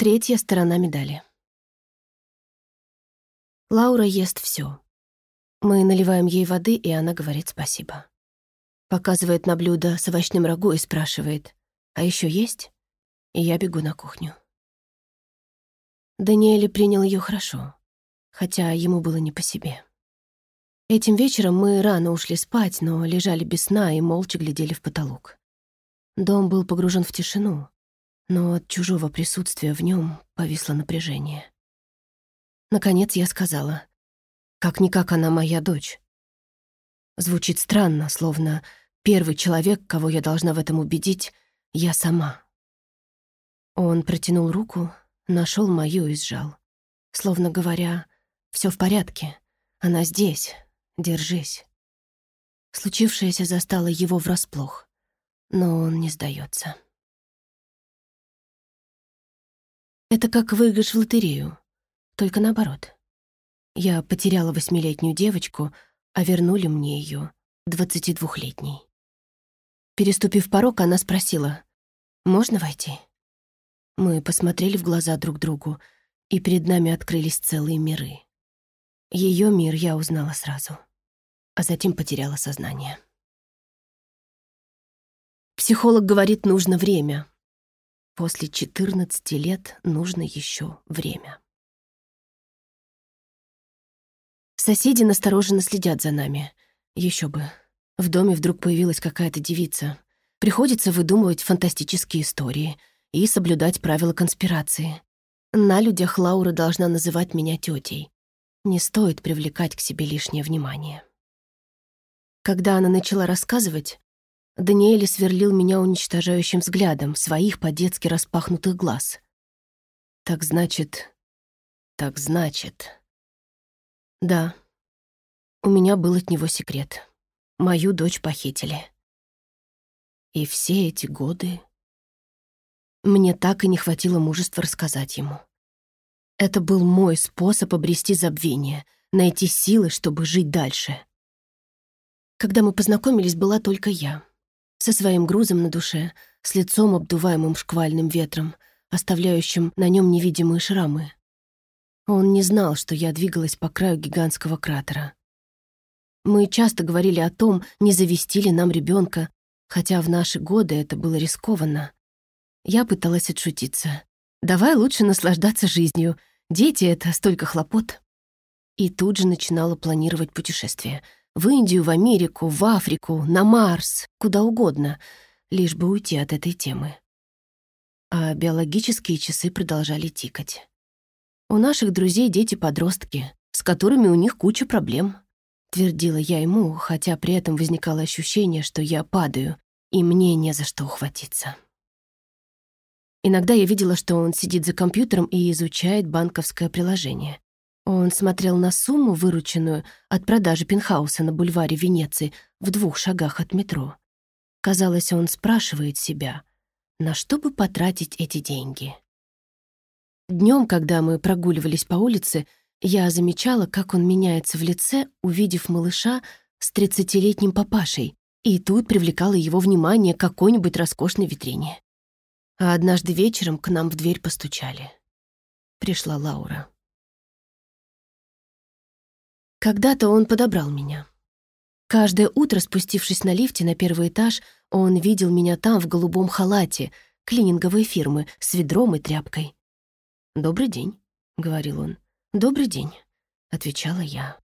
Третья сторона медали. Лаура ест все. Мы наливаем ей воды, и она говорит спасибо. Показывает на блюдо с овощным рагу и спрашивает, «А еще есть?» И я бегу на кухню. Даниэль принял ее хорошо, хотя ему было не по себе. Этим вечером мы рано ушли спать, но лежали без сна и молча глядели в потолок. Дом был погружен в тишину, но от чужого присутствия в нем повисло напряжение. Наконец я сказала, «Как-никак она моя дочь». Звучит странно, словно первый человек, кого я должна в этом убедить, я сама. Он протянул руку, нашел мою и сжал. Словно говоря, все в порядке, она здесь, держись». Случившееся застало его врасплох, но он не сдается. Это как выигрыш в лотерею, только наоборот. Я потеряла восьмилетнюю девочку, а вернули мне ее, двухлетней. Переступив порог, она спросила, «Можно войти?» Мы посмотрели в глаза друг другу, и перед нами открылись целые миры. Ее мир я узнала сразу, а затем потеряла сознание. Психолог говорит, нужно время, После 14 лет нужно еще время. Соседи настороженно следят за нами. Еще бы. В доме вдруг появилась какая-то девица. Приходится выдумывать фантастические истории и соблюдать правила конспирации. На людях Лаура должна называть меня тетей. Не стоит привлекать к себе лишнее внимание. Когда она начала рассказывать, Даниэль сверлил меня уничтожающим взглядом своих по-детски распахнутых глаз. «Так значит... так значит...» «Да. У меня был от него секрет. Мою дочь похитили. И все эти годы...» Мне так и не хватило мужества рассказать ему. Это был мой способ обрести забвение, найти силы, чтобы жить дальше. Когда мы познакомились, была только я. Со своим грузом на душе, с лицом, обдуваемым шквальным ветром, оставляющим на нем невидимые шрамы. Он не знал, что я двигалась по краю гигантского кратера. Мы часто говорили о том, не завести ли нам ребенка, хотя в наши годы это было рискованно. Я пыталась отшутиться. «Давай лучше наслаждаться жизнью. Дети — это столько хлопот». И тут же начинала планировать путешествие. в Индию, в Америку, в Африку, на Марс, куда угодно, лишь бы уйти от этой темы. А биологические часы продолжали тикать. «У наших друзей дети-подростки, с которыми у них куча проблем», — твердила я ему, хотя при этом возникало ощущение, что я падаю, и мне не за что ухватиться. Иногда я видела, что он сидит за компьютером и изучает банковское приложение. Он смотрел на сумму, вырученную от продажи пентхауса на бульваре Венеции в двух шагах от метро. Казалось, он спрашивает себя, на что бы потратить эти деньги. Днем, когда мы прогуливались по улице, я замечала, как он меняется в лице, увидев малыша с тридцатилетним папашей, и тут привлекало его внимание какой-нибудь роскошной витрине. А однажды вечером к нам в дверь постучали. Пришла Лаура. Когда-то он подобрал меня. Каждое утро, спустившись на лифте на первый этаж, он видел меня там в голубом халате клининговой фирмы с ведром и тряпкой. «Добрый день», — говорил он. «Добрый день», — отвечала я.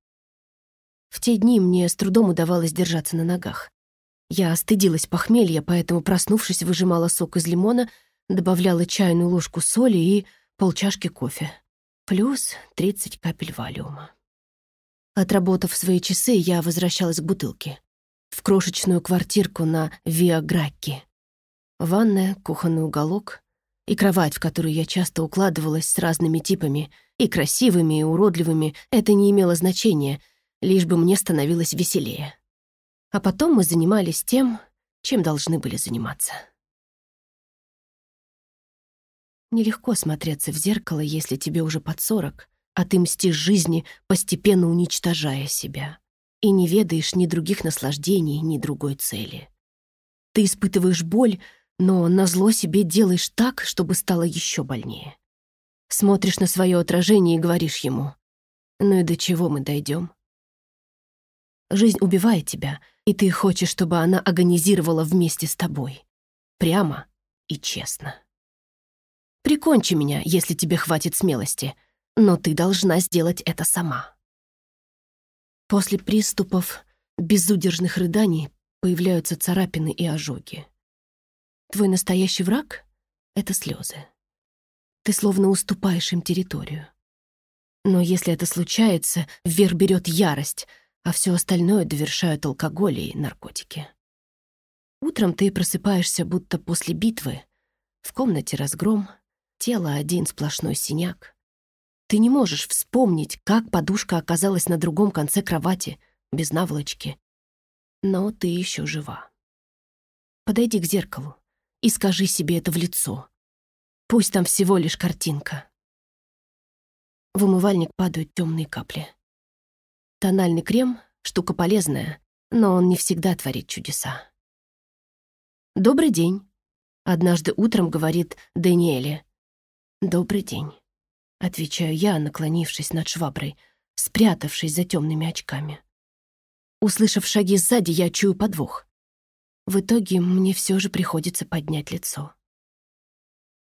В те дни мне с трудом удавалось держаться на ногах. Я остыдилась похмелья, поэтому, проснувшись, выжимала сок из лимона, добавляла чайную ложку соли и полчашки кофе. Плюс 30 капель валиума. Отработав свои часы, я возвращалась к бутылке. В крошечную квартирку на Виа Гракке. Ванная, кухонный уголок и кровать, в которую я часто укладывалась с разными типами, и красивыми, и уродливыми, это не имело значения, лишь бы мне становилось веселее. А потом мы занимались тем, чем должны были заниматься. Нелегко смотреться в зеркало, если тебе уже под сорок — а ты мстишь жизни, постепенно уничтожая себя. И не ведаешь ни других наслаждений, ни другой цели. Ты испытываешь боль, но назло себе делаешь так, чтобы стало еще больнее. Смотришь на свое отражение и говоришь ему, «Ну и до чего мы дойдем? Жизнь убивает тебя, и ты хочешь, чтобы она агонизировала вместе с тобой. Прямо и честно. Прикончи меня, если тебе хватит смелости, но ты должна сделать это сама. После приступов безудержных рыданий появляются царапины и ожоги. Твой настоящий враг — это слезы. Ты словно уступаешь им территорию. Но если это случается, вверх берет ярость, а все остальное довершают алкоголь и наркотики. Утром ты просыпаешься, будто после битвы. В комнате разгром, тело один сплошной синяк. Ты не можешь вспомнить, как подушка оказалась на другом конце кровати, без наволочки. Но ты еще жива. Подойди к зеркалу и скажи себе это в лицо. Пусть там всего лишь картинка. В умывальник падают темные капли. Тональный крем — штука полезная, но он не всегда творит чудеса. «Добрый день», — однажды утром говорит Даниэле. «Добрый день» отвечаю я, наклонившись над шваброй, спрятавшись за темными очками. Услышав шаги сзади, я чую подвох. В итоге мне все же приходится поднять лицо.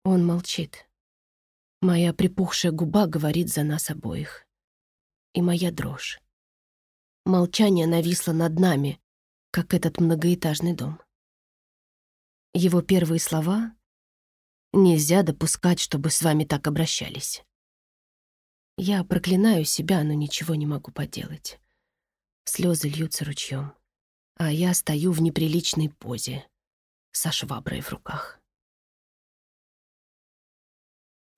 Он молчит. Моя припухшая губа говорит за нас обоих. И моя дрожь. Молчание нависло над нами, как этот многоэтажный дом. Его первые слова «Нельзя допускать, чтобы с вами так обращались». Я проклинаю себя, но ничего не могу поделать. Слезы льются ручьем, а я стою в неприличной позе, со шваброй в руках.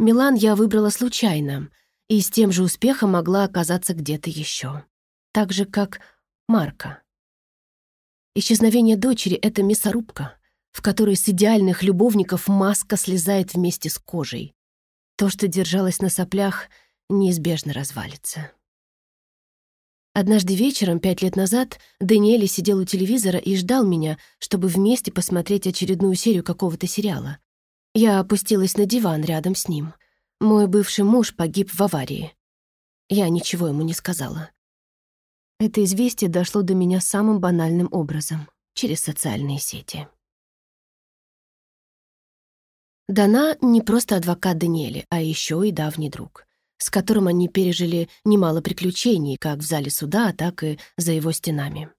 Милан я выбрала случайно и с тем же успехом могла оказаться где-то еще. Так же, как Марка. Исчезновение дочери — это мясорубка, в которой с идеальных любовников маска слезает вместе с кожей. То, что держалось на соплях — неизбежно развалится. Однажды вечером, пять лет назад, Даниэли сидел у телевизора и ждал меня, чтобы вместе посмотреть очередную серию какого-то сериала. Я опустилась на диван рядом с ним. Мой бывший муж погиб в аварии. Я ничего ему не сказала. Это известие дошло до меня самым банальным образом — через социальные сети. Дана не просто адвокат Даниэли, а еще и давний друг с которым они пережили немало приключений как в зале суда, так и за его стенами.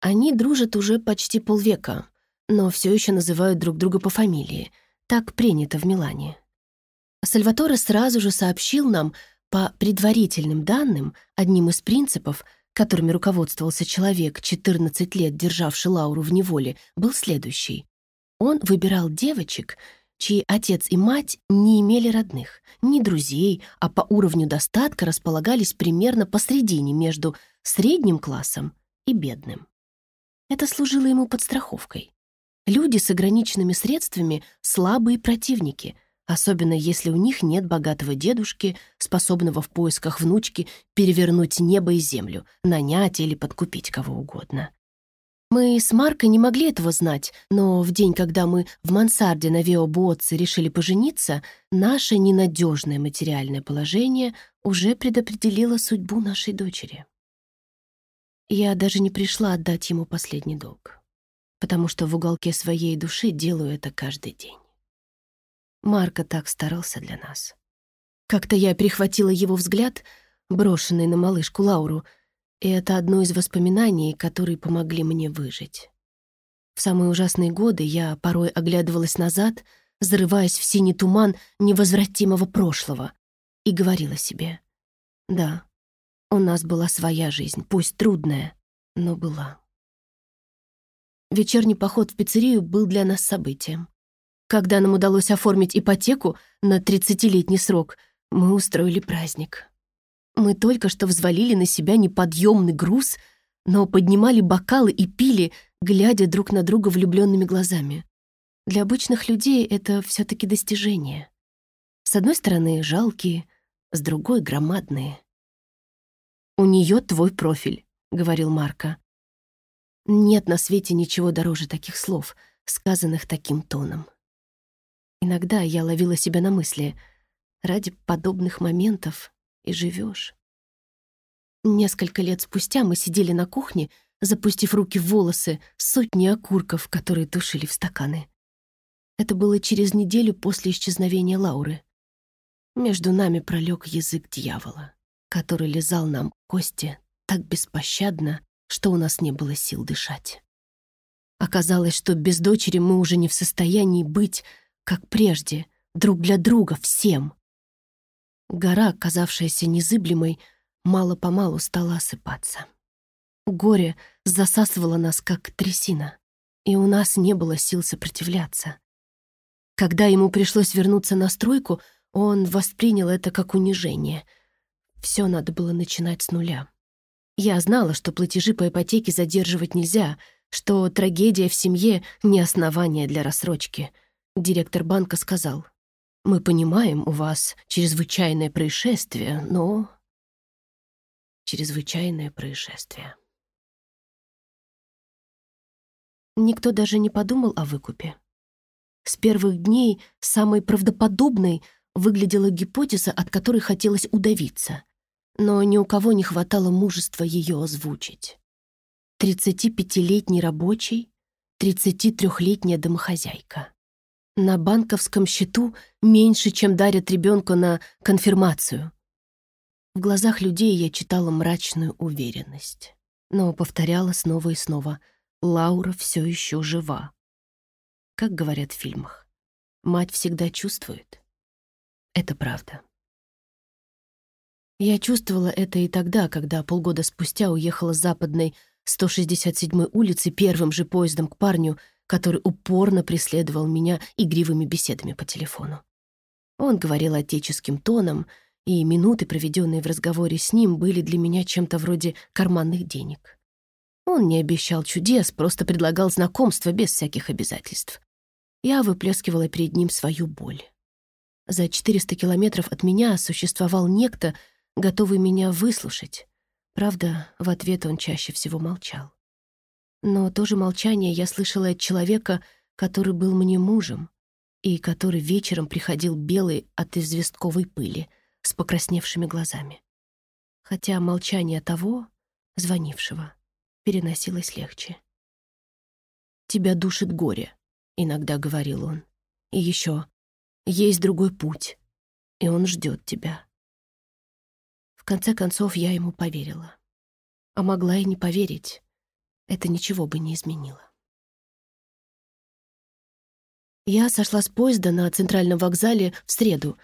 Они дружат уже почти полвека, но все еще называют друг друга по фамилии. Так принято в Милане. Сальваторе сразу же сообщил нам, по предварительным данным, одним из принципов, которыми руководствовался человек, 14 лет державший Лауру в неволе, был следующий. Он выбирал девочек, чьи отец и мать не имели родных, ни друзей, а по уровню достатка располагались примерно посредине между средним классом и бедным. Это служило ему подстраховкой. Люди с ограниченными средствами — слабые противники, особенно если у них нет богатого дедушки, способного в поисках внучки перевернуть небо и землю, нанять или подкупить кого угодно. Мы с Маркой не могли этого знать, но в день, когда мы в мансарде на Виобуотце решили пожениться, наше ненадежное материальное положение уже предопределило судьбу нашей дочери. Я даже не пришла отдать ему последний долг, потому что в уголке своей души делаю это каждый день. Марко так старался для нас. Как-то я перехватила его взгляд, брошенный на малышку Лауру — и это одно из воспоминаний, которые помогли мне выжить. В самые ужасные годы я порой оглядывалась назад, зарываясь в синий туман невозвратимого прошлого, и говорила себе, «Да, у нас была своя жизнь, пусть трудная, но была». Вечерний поход в пиццерию был для нас событием. Когда нам удалось оформить ипотеку на 30-летний срок, мы устроили праздник. Мы только что взвалили на себя неподъемный груз, но поднимали бокалы и пили, глядя друг на друга влюбленными глазами. Для обычных людей это все таки достижение. С одной стороны, жалкие, с другой — громадные. «У нее твой профиль», — говорил Марко. Нет на свете ничего дороже таких слов, сказанных таким тоном. Иногда я ловила себя на мысли. Ради подобных моментов и живешь. Несколько лет спустя мы сидели на кухне, запустив руки в волосы сотни окурков, которые тушили в стаканы. Это было через неделю после исчезновения Лауры. Между нами пролег язык дьявола, который лизал нам кости так беспощадно, что у нас не было сил дышать. Оказалось, что без дочери мы уже не в состоянии быть, как прежде, друг для друга всем. Гора, казавшаяся незыблемой, мало-помалу стала осыпаться. Горе засасывало нас, как трясина, и у нас не было сил сопротивляться. Когда ему пришлось вернуться на стройку, он воспринял это как унижение. Все надо было начинать с нуля. Я знала, что платежи по ипотеке задерживать нельзя, что трагедия в семье — не основание для рассрочки. Директор банка сказал, мы понимаем, у вас чрезвычайное происшествие, но... Чрезвычайное происшествие. Никто даже не подумал о выкупе. С первых дней самой правдоподобной выглядела гипотеза, от которой хотелось удавиться, но ни у кого не хватало мужества ее озвучить. 35-летний рабочий, 33-летняя домохозяйка. На банковском счету меньше, чем дарят ребенку на конфирмацию. В глазах людей я читала мрачную уверенность, но повторяла снова и снова «Лаура все еще жива». Как говорят в фильмах, мать всегда чувствует. Это правда. Я чувствовала это и тогда, когда полгода спустя уехала с западной 167-й улицы первым же поездом к парню — который упорно преследовал меня игривыми беседами по телефону. Он говорил отеческим тоном, и минуты, проведенные в разговоре с ним, были для меня чем-то вроде карманных денег. Он не обещал чудес, просто предлагал знакомство без всяких обязательств. Я выплескивала перед ним свою боль. За 400 километров от меня существовал некто, готовый меня выслушать. Правда, в ответ он чаще всего молчал. Но то же молчание я слышала от человека, который был мне мужем и который вечером приходил белый от известковой пыли с покрасневшими глазами. Хотя молчание того, звонившего, переносилось легче. «Тебя душит горе», — иногда говорил он. «И еще, есть другой путь, и он ждет тебя». В конце концов, я ему поверила. А могла и не поверить это ничего бы не изменило. Я сошла с поезда на центральном вокзале в среду,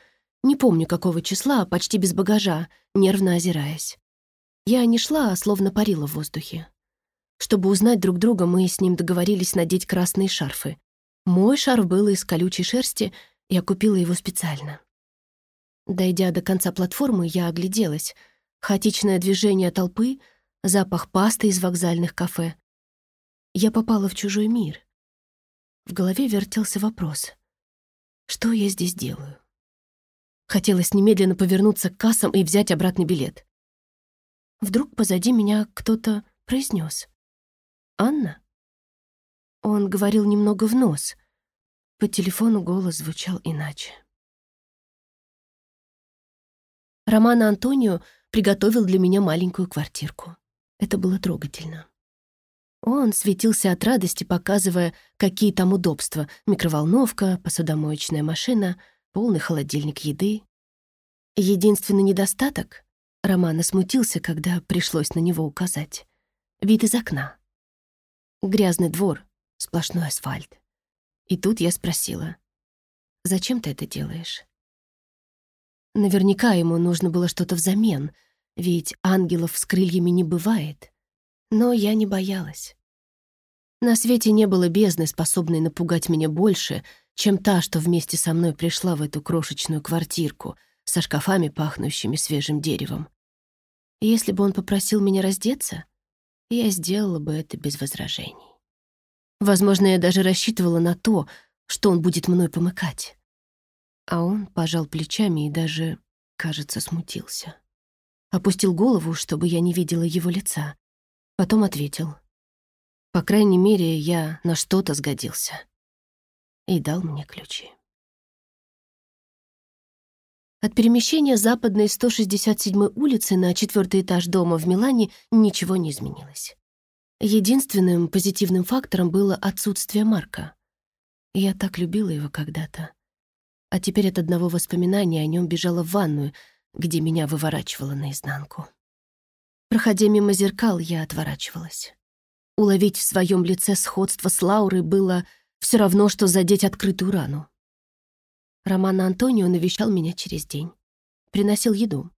не помню какого числа, а почти без багажа, нервно озираясь. Я не шла, а словно парила в воздухе. Чтобы узнать друг друга, мы с ним договорились надеть красные шарфы. Мой шарф был из колючей шерсти, я купила его специально. Дойдя до конца платформы, я огляделась. Хаотичное движение толпы — запах пасты из вокзальных кафе. Я попала в чужой мир. В голове вертелся вопрос. Что я здесь делаю? Хотелось немедленно повернуться к кассам и взять обратный билет. Вдруг позади меня кто-то произнес. «Анна?» Он говорил немного в нос. По телефону голос звучал иначе. Романа Антонио приготовил для меня маленькую квартирку. Это было трогательно. Он светился от радости, показывая, какие там удобства — микроволновка, посудомоечная машина, полный холодильник еды. Единственный недостаток — Роман смутился, когда пришлось на него указать. Вид из окна. Грязный двор, сплошной асфальт. И тут я спросила, «Зачем ты это делаешь?» Наверняка ему нужно было что-то взамен — ведь ангелов с крыльями не бывает. Но я не боялась. На свете не было бездны, способной напугать меня больше, чем та, что вместе со мной пришла в эту крошечную квартирку со шкафами, пахнущими свежим деревом. Если бы он попросил меня раздеться, я сделала бы это без возражений. Возможно, я даже рассчитывала на то, что он будет мной помыкать. А он пожал плечами и даже, кажется, смутился опустил голову, чтобы я не видела его лица. Потом ответил. По крайней мере, я на что-то сгодился. И дал мне ключи. От перемещения западной 167-й улицы на четвертый этаж дома в Милане ничего не изменилось. Единственным позитивным фактором было отсутствие Марка. Я так любила его когда-то. А теперь от одного воспоминания о нем бежала в ванную — где меня выворачивало наизнанку. Проходя мимо зеркал, я отворачивалась. Уловить в своем лице сходство с Лаурой было все равно, что задеть открытую рану. Роман Антонио навещал меня через день. Приносил еду.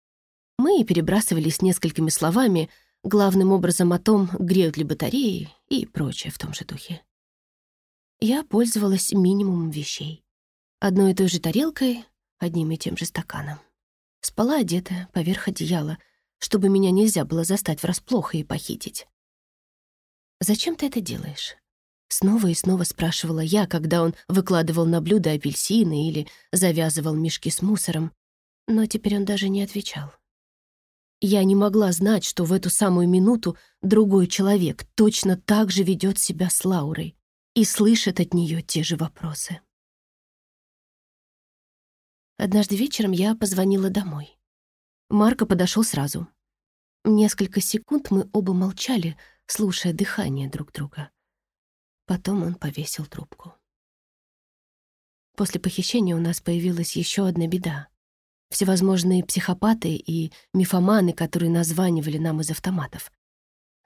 Мы перебрасывались несколькими словами, главным образом о том, греют ли батареи и прочее в том же духе. Я пользовалась минимумом вещей. Одной и той же тарелкой, одним и тем же стаканом. Спала одетая, поверх одеяла, чтобы меня нельзя было застать врасплох и похитить. «Зачем ты это делаешь?» Снова и снова спрашивала я, когда он выкладывал на блюдо апельсины или завязывал мешки с мусором. Но теперь он даже не отвечал. Я не могла знать, что в эту самую минуту другой человек точно так же ведет себя с Лаурой и слышит от нее те же вопросы. Однажды вечером я позвонила домой. Марко подошел сразу. Несколько секунд мы оба молчали, слушая дыхание друг друга. Потом он повесил трубку. После похищения у нас появилась еще одна беда. Всевозможные психопаты и мифоманы, которые названивали нам из автоматов.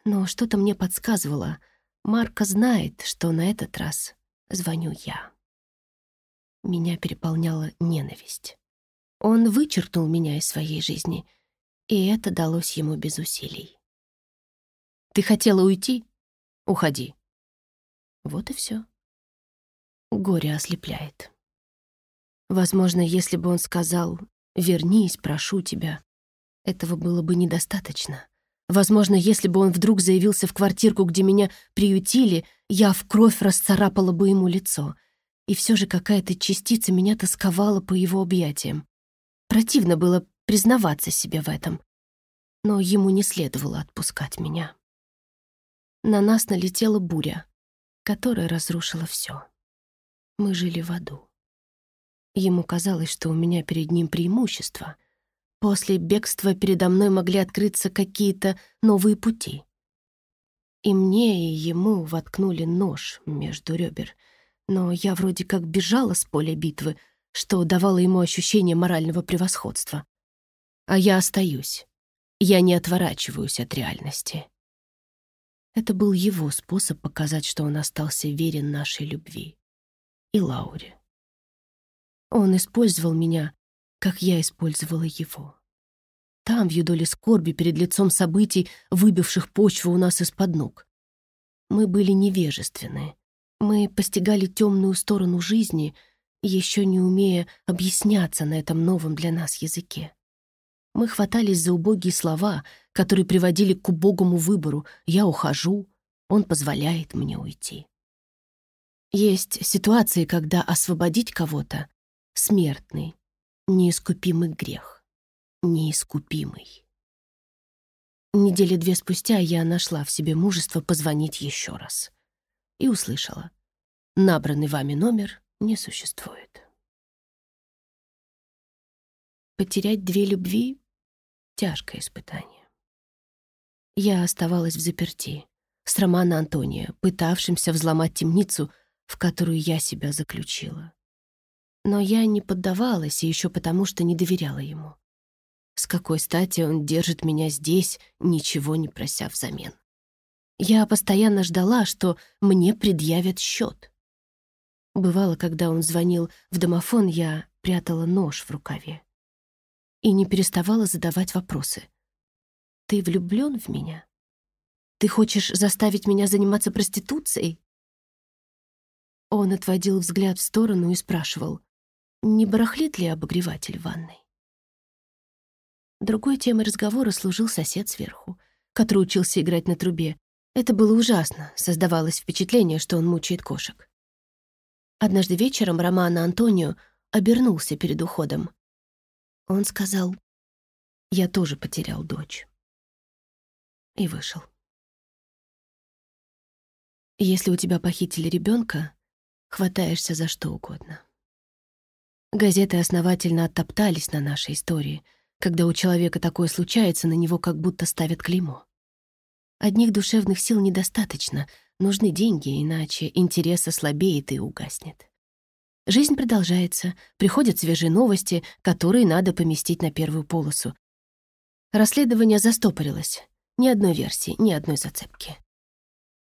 Но что-то мне подсказывало, Марко знает, что на этот раз звоню я меня переполняла ненависть. Он вычеркнул меня из своей жизни, и это далось ему без усилий. «Ты хотела уйти? Уходи». Вот и все. Горе ослепляет. Возможно, если бы он сказал «Вернись, прошу тебя», этого было бы недостаточно. Возможно, если бы он вдруг заявился в квартирку, где меня приютили, я в кровь расцарапала бы ему лицо — и все же какая-то частица меня тосковала по его объятиям. Противно было признаваться себе в этом, но ему не следовало отпускать меня. На нас налетела буря, которая разрушила все. Мы жили в аду. Ему казалось, что у меня перед ним преимущество. После бегства передо мной могли открыться какие-то новые пути. И мне, и ему воткнули нож между ребер — но я вроде как бежала с поля битвы, что давало ему ощущение морального превосходства. А я остаюсь. Я не отворачиваюсь от реальности. Это был его способ показать, что он остался верен нашей любви. И Лауре. Он использовал меня, как я использовала его. Там, в юдоле скорби, перед лицом событий, выбивших почву у нас из-под ног. Мы были невежественны, мы постигали темную сторону жизни, еще не умея объясняться на этом новом для нас языке. Мы хватались за убогие слова, которые приводили к убогому выбору «я ухожу», «он позволяет мне уйти». Есть ситуации, когда освободить кого-то — смертный, неискупимый грех, неискупимый. Недели две спустя я нашла в себе мужество позвонить еще раз и услышала. Набранный вами номер не существует. Потерять две любви — тяжкое испытание. Я оставалась в заперти с Романа Антония, пытавшимся взломать темницу, в которую я себя заключила. Но я не поддавалась, и еще потому, что не доверяла ему. С какой стати он держит меня здесь, ничего не прося взамен? Я постоянно ждала, что мне предъявят счет. Бывало, когда он звонил в домофон, я прятала нож в рукаве и не переставала задавать вопросы. «Ты влюблен в меня? Ты хочешь заставить меня заниматься проституцией?» Он отводил взгляд в сторону и спрашивал, не барахлит ли обогреватель в ванной. Другой темой разговора служил сосед сверху, который учился играть на трубе, это было ужасно, создавалось впечатление, что он мучает кошек. Однажды вечером Романа Антонио обернулся перед уходом. Он сказал, «Я тоже потерял дочь». И вышел. Если у тебя похитили ребенка, хватаешься за что угодно. Газеты основательно оттоптались на нашей истории. Когда у человека такое случается, на него как будто ставят клеймо. Одних душевных сил недостаточно, нужны деньги, иначе интерес ослабеет и угаснет. Жизнь продолжается, приходят свежие новости, которые надо поместить на первую полосу. Расследование застопорилось. Ни одной версии, ни одной зацепки.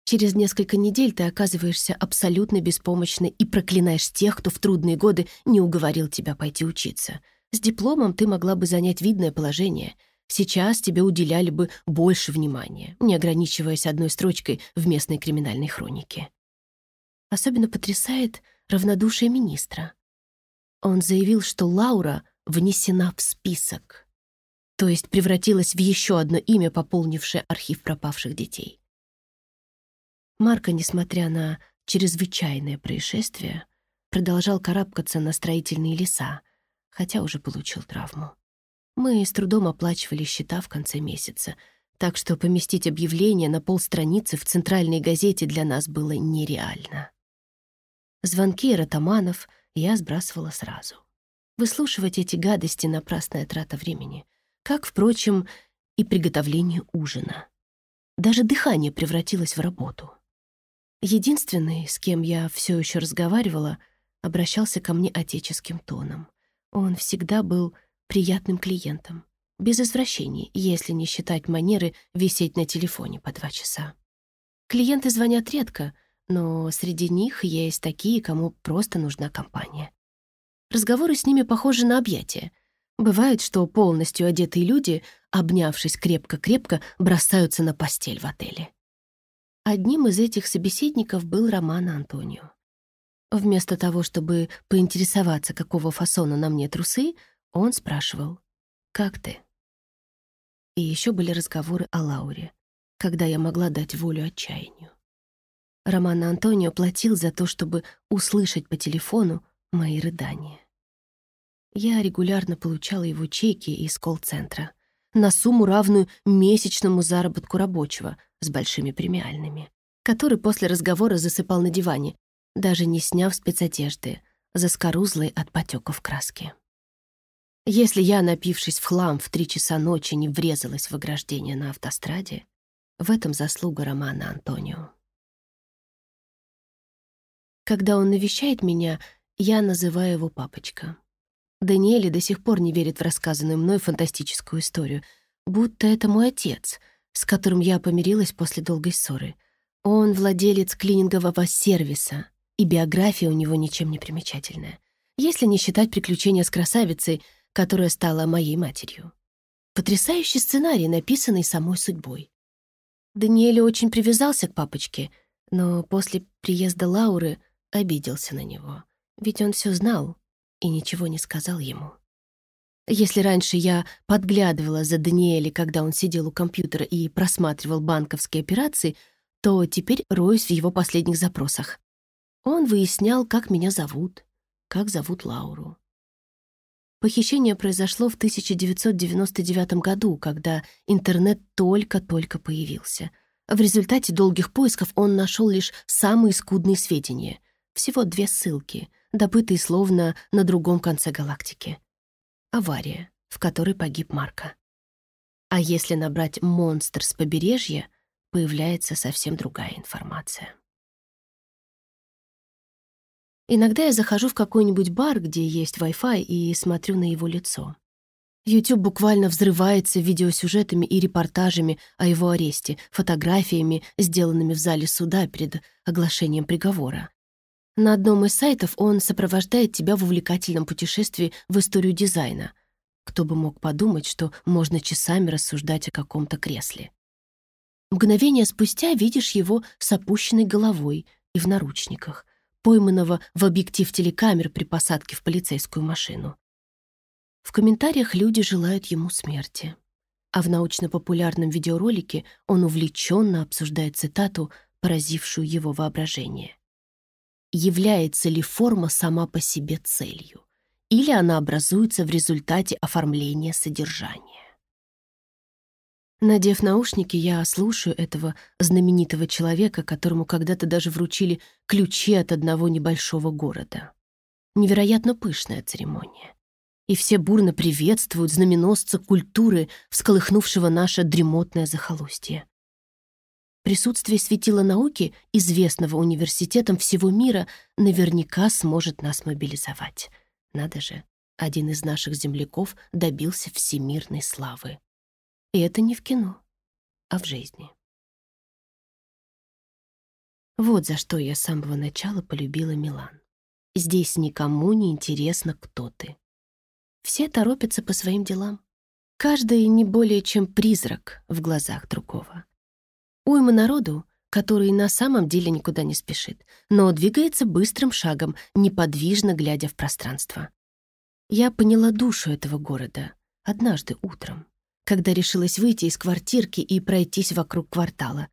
Через несколько недель ты оказываешься абсолютно беспомощной и проклинаешь тех, кто в трудные годы не уговорил тебя пойти учиться. С дипломом ты могла бы занять видное положение — Сейчас тебе уделяли бы больше внимания, не ограничиваясь одной строчкой в местной криминальной хронике. Особенно потрясает равнодушие министра. Он заявил, что Лаура внесена в список, то есть превратилась в еще одно имя, пополнившее архив пропавших детей. Марко, несмотря на чрезвычайное происшествие, продолжал карабкаться на строительные леса, хотя уже получил травму. Мы с трудом оплачивали счета в конце месяца, так что поместить объявление на полстраницы в центральной газете для нас было нереально. Звонки ротаманов я сбрасывала сразу. Выслушивать эти гадости — напрасная трата времени. Как, впрочем, и приготовление ужина. Даже дыхание превратилось в работу. Единственный, с кем я все еще разговаривала, обращался ко мне отеческим тоном. Он всегда был приятным клиентом, без извращений, если не считать манеры висеть на телефоне по два часа. Клиенты звонят редко, но среди них есть такие, кому просто нужна компания. Разговоры с ними похожи на объятия. Бывает, что полностью одетые люди, обнявшись крепко-крепко, бросаются на постель в отеле. Одним из этих собеседников был Роман Антонио. Вместо того, чтобы поинтересоваться, какого фасона на мне трусы, он спрашивал, «Как ты?» И еще были разговоры о Лауре, когда я могла дать волю отчаянию. Роман Антонио платил за то, чтобы услышать по телефону мои рыдания. Я регулярно получала его чеки из колл-центра на сумму, равную месячному заработку рабочего с большими премиальными, который после разговора засыпал на диване, даже не сняв спецодежды, заскорузлой от потеков краски. Если я, напившись в хлам, в три часа ночи не врезалась в ограждение на автостраде, в этом заслуга романа Антонио. Когда он навещает меня, я называю его папочка. Даниэль до сих пор не верит в рассказанную мной фантастическую историю, будто это мой отец, с которым я помирилась после долгой ссоры. Он владелец клинингового сервиса, и биография у него ничем не примечательная. Если не считать приключения с красавицей — которая стала моей матерью. Потрясающий сценарий, написанный самой судьбой. Даниэль очень привязался к папочке, но после приезда Лауры обиделся на него. Ведь он все знал и ничего не сказал ему. Если раньше я подглядывала за Даниэли, когда он сидел у компьютера и просматривал банковские операции, то теперь роюсь в его последних запросах. Он выяснял, как меня зовут, как зовут Лауру. Похищение произошло в 1999 году, когда интернет только-только появился. В результате долгих поисков он нашел лишь самые скудные сведения. Всего две ссылки, добытые словно на другом конце галактики. Авария, в которой погиб Марко. А если набрать «монстр с побережья», появляется совсем другая информация. Иногда я захожу в какой-нибудь бар, где есть Wi-Fi, и смотрю на его лицо. YouTube буквально взрывается видеосюжетами и репортажами о его аресте, фотографиями, сделанными в зале суда перед оглашением приговора. На одном из сайтов он сопровождает тебя в увлекательном путешествии в историю дизайна. Кто бы мог подумать, что можно часами рассуждать о каком-то кресле. Мгновение спустя видишь его с опущенной головой и в наручниках пойманного в объектив телекамер при посадке в полицейскую машину. В комментариях люди желают ему смерти. А в научно-популярном видеоролике он увлеченно обсуждает цитату, поразившую его воображение. «Является ли форма сама по себе целью? Или она образуется в результате оформления содержания?» Надев наушники, я слушаю этого знаменитого человека, которому когда-то даже вручили ключи от одного небольшого города. Невероятно пышная церемония. И все бурно приветствуют знаменосца культуры, всколыхнувшего наше дремотное захолустье. Присутствие светила науки, известного университетом всего мира, наверняка сможет нас мобилизовать. Надо же, один из наших земляков добился всемирной славы. И это не в кино, а в жизни. Вот за что я с самого начала полюбила Милан. Здесь никому не интересно, кто ты. Все торопятся по своим делам. Каждый не более чем призрак в глазах другого. Уйма народу, который на самом деле никуда не спешит, но двигается быстрым шагом, неподвижно глядя в пространство. Я поняла душу этого города однажды утром когда решилась выйти из квартирки и пройтись вокруг квартала.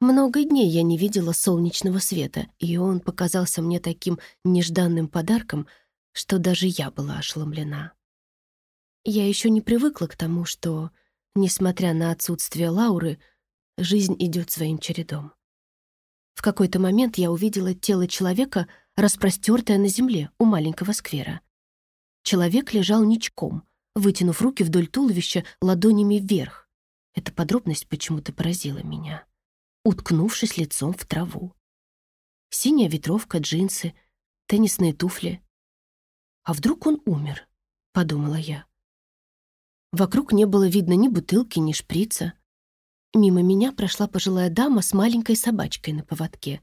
Много дней я не видела солнечного света, и он показался мне таким нежданным подарком, что даже я была ошеломлена. Я еще не привыкла к тому, что, несмотря на отсутствие Лауры, жизнь идет своим чередом. В какой-то момент я увидела тело человека, распростертое на земле у маленького сквера. Человек лежал ничком — вытянув руки вдоль туловища ладонями вверх. Эта подробность почему-то поразила меня, уткнувшись лицом в траву. Синяя ветровка, джинсы, теннисные туфли. «А вдруг он умер?» — подумала я. Вокруг не было видно ни бутылки, ни шприца. Мимо меня прошла пожилая дама с маленькой собачкой на поводке.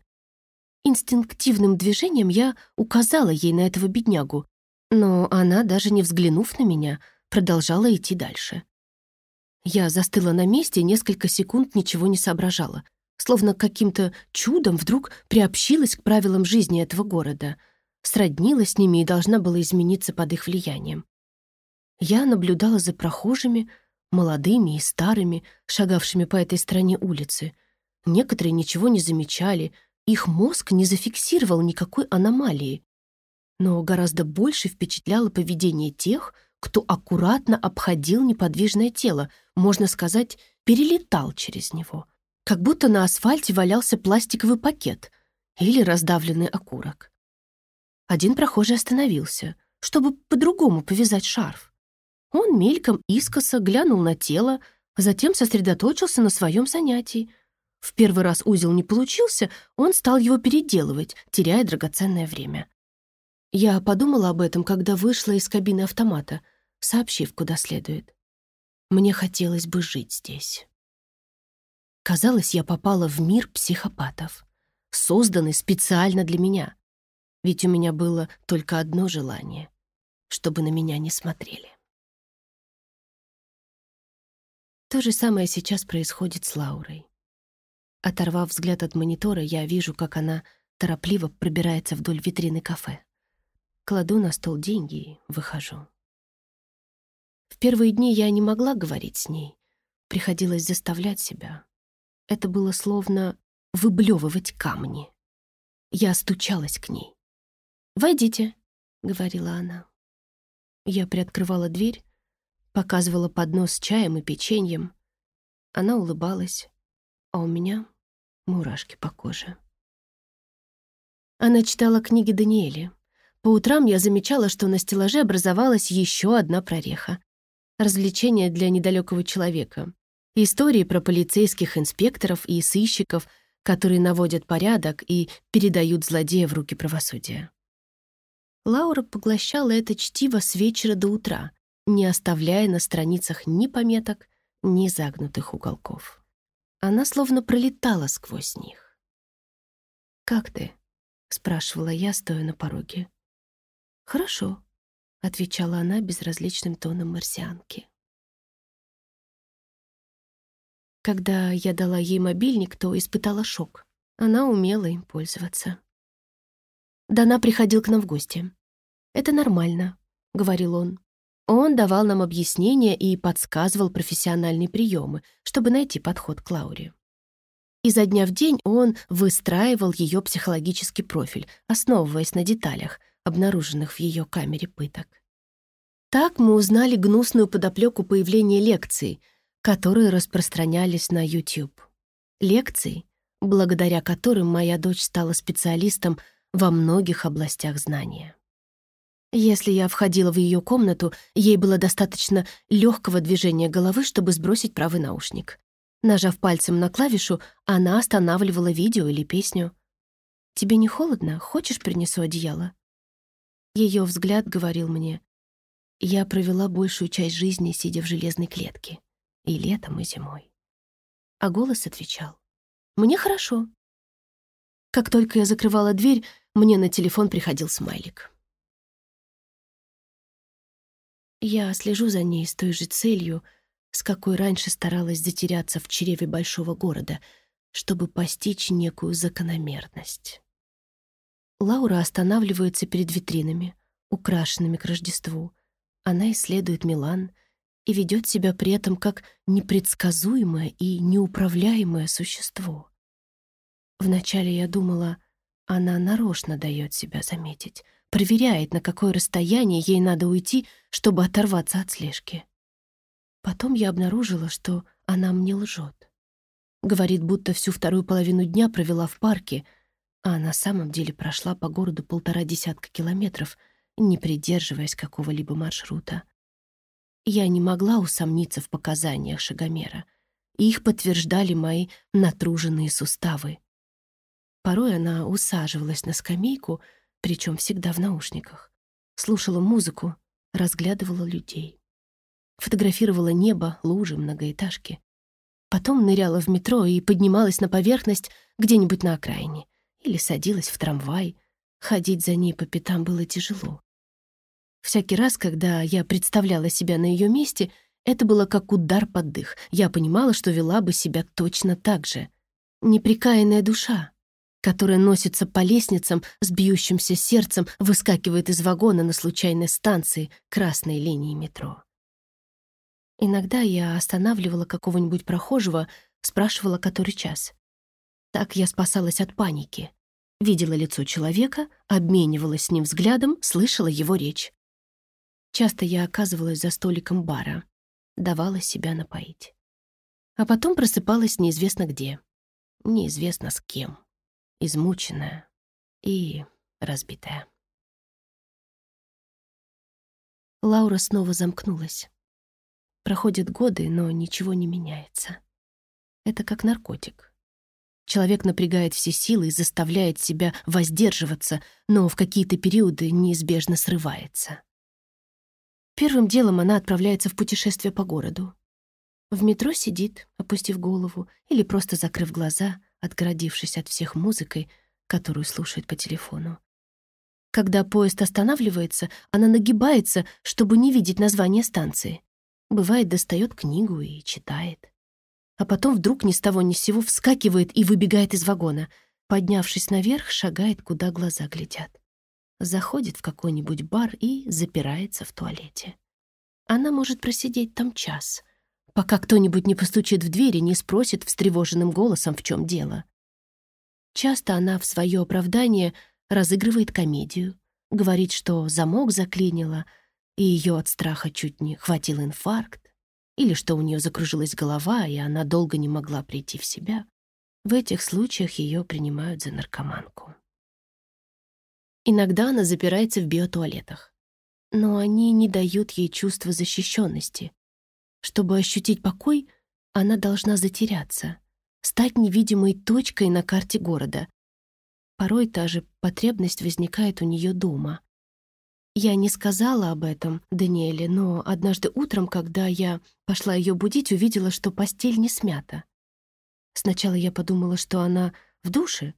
Инстинктивным движением я указала ей на этого беднягу, но она, даже не взглянув на меня, — продолжала идти дальше. Я застыла на месте несколько секунд, ничего не соображала. Словно каким-то чудом вдруг приобщилась к правилам жизни этого города. сроднилась с ними и должна была измениться под их влиянием. Я наблюдала за прохожими, молодыми и старыми, шагавшими по этой стороне улицы. Некоторые ничего не замечали, их мозг не зафиксировал никакой аномалии. Но гораздо больше впечатляло поведение тех, кто аккуратно обходил неподвижное тело, можно сказать, перелетал через него, как будто на асфальте валялся пластиковый пакет или раздавленный окурок. Один прохожий остановился, чтобы по-другому повязать шарф. Он мельком искоса глянул на тело, а затем сосредоточился на своем занятии. В первый раз узел не получился, он стал его переделывать, теряя драгоценное время. Я подумала об этом, когда вышла из кабины автомата, сообщив, куда следует. Мне хотелось бы жить здесь. Казалось, я попала в мир психопатов, созданный специально для меня. Ведь у меня было только одно желание — чтобы на меня не смотрели. То же самое сейчас происходит с Лаурой. Оторвав взгляд от монитора, я вижу, как она торопливо пробирается вдоль витрины кафе. Кладу на стол деньги и выхожу. В первые дни я не могла говорить с ней. Приходилось заставлять себя. Это было словно выблевывать камни. Я стучалась к ней. «Войдите», — говорила она. Я приоткрывала дверь, показывала поднос с чаем и печеньем. Она улыбалась, а у меня мурашки По утрам я замечала, что на стеллаже образовалась еще одна прореха. Развлечение для недалекого человека. Истории про полицейских инспекторов и сыщиков, которые наводят порядок и передают злодея в руки правосудия. Лаура поглощала это чтиво с вечера до утра, не оставляя на страницах ни пометок, ни загнутых уголков. Она словно пролетала сквозь них. «Как ты?» — спрашивала я, стоя на пороге. «Хорошо», — отвечала она безразличным тоном марсианки. Когда я дала ей мобильник, то испытала шок. Она умела им пользоваться. Дана приходил к нам в гости. «Это нормально», — говорил он. Он давал нам объяснения и подсказывал профессиональные приемы, чтобы найти подход к Лауре. Изо дня в день он выстраивал ее психологический профиль, основываясь на деталях, обнаруженных в ее камере пыток. Так мы узнали гнусную подоплеку появления лекций, которые распространялись на YouTube. Лекций, благодаря которым моя дочь стала специалистом во многих областях знания. Если я входила в ее комнату, ей было достаточно легкого движения головы, чтобы сбросить правый наушник. Нажав пальцем на клавишу, она останавливала видео или песню. «Тебе не холодно? Хочешь, принесу одеяло?» Ее взгляд говорил мне, я провела большую часть жизни, сидя в железной клетке, и летом, и зимой. А голос отвечал, «Мне хорошо». Как только я закрывала дверь, мне на телефон приходил смайлик. Я слежу за ней с той же целью, с какой раньше старалась затеряться в чреве большого города, чтобы постичь некую закономерность. Лаура останавливается перед витринами, украшенными к Рождеству. Она исследует Милан и ведет себя при этом как непредсказуемое и неуправляемое существо. Вначале я думала, она нарочно дает себя заметить, проверяет, на какое расстояние ей надо уйти, чтобы оторваться от слежки. Потом я обнаружила, что она мне лжет. Говорит, будто всю вторую половину дня провела в парке — а на самом деле прошла по городу полтора десятка километров, не придерживаясь какого-либо маршрута. Я не могла усомниться в показаниях шагомера. И их подтверждали мои натруженные суставы. Порой она усаживалась на скамейку, причем всегда в наушниках. Слушала музыку, разглядывала людей. Фотографировала небо, лужи, многоэтажки. Потом ныряла в метро и поднималась на поверхность где-нибудь на окраине или садилась в трамвай. Ходить за ней по пятам было тяжело. Всякий раз, когда я представляла себя на ее месте, это было как удар под дых. Я понимала, что вела бы себя точно так же. Неприкаянная душа, которая носится по лестницам с бьющимся сердцем, выскакивает из вагона на случайной станции красной линии метро. Иногда я останавливала какого-нибудь прохожего, спрашивала, который час. Так я спасалась от паники. Видела лицо человека, обменивалась с ним взглядом, слышала его речь. Часто я оказывалась за столиком бара, давала себя напоить. А потом просыпалась неизвестно где, неизвестно с кем, измученная и разбитая. Лаура снова замкнулась. Проходят годы, но ничего не меняется. Это как наркотик. Человек напрягает все силы и заставляет себя воздерживаться, но в какие-то периоды неизбежно срывается. Первым делом она отправляется в путешествие по городу. В метро сидит, опустив голову или просто закрыв глаза, отгородившись от всех музыкой, которую слушает по телефону. Когда поезд останавливается, она нагибается, чтобы не видеть название станции. Бывает, достает книгу и читает а потом вдруг ни с того ни с сего вскакивает и выбегает из вагона. Поднявшись наверх, шагает, куда глаза глядят. Заходит в какой-нибудь бар и запирается в туалете. Она может просидеть там час, пока кто-нибудь не постучит в дверь и не спросит встревоженным голосом, в чем дело. Часто она в свое оправдание разыгрывает комедию, говорит, что замок заклинило, и ее от страха чуть не хватил инфаркт или что у нее закружилась голова, и она долго не могла прийти в себя, в этих случаях ее принимают за наркоманку. Иногда она запирается в биотуалетах, но они не дают ей чувства защищенности. Чтобы ощутить покой, она должна затеряться, стать невидимой точкой на карте города. Порой та же потребность возникает у нее дома, я не сказала об этом Даниэле, но однажды утром, когда я пошла ее будить, увидела, что постель не смята. Сначала я подумала, что она в душе.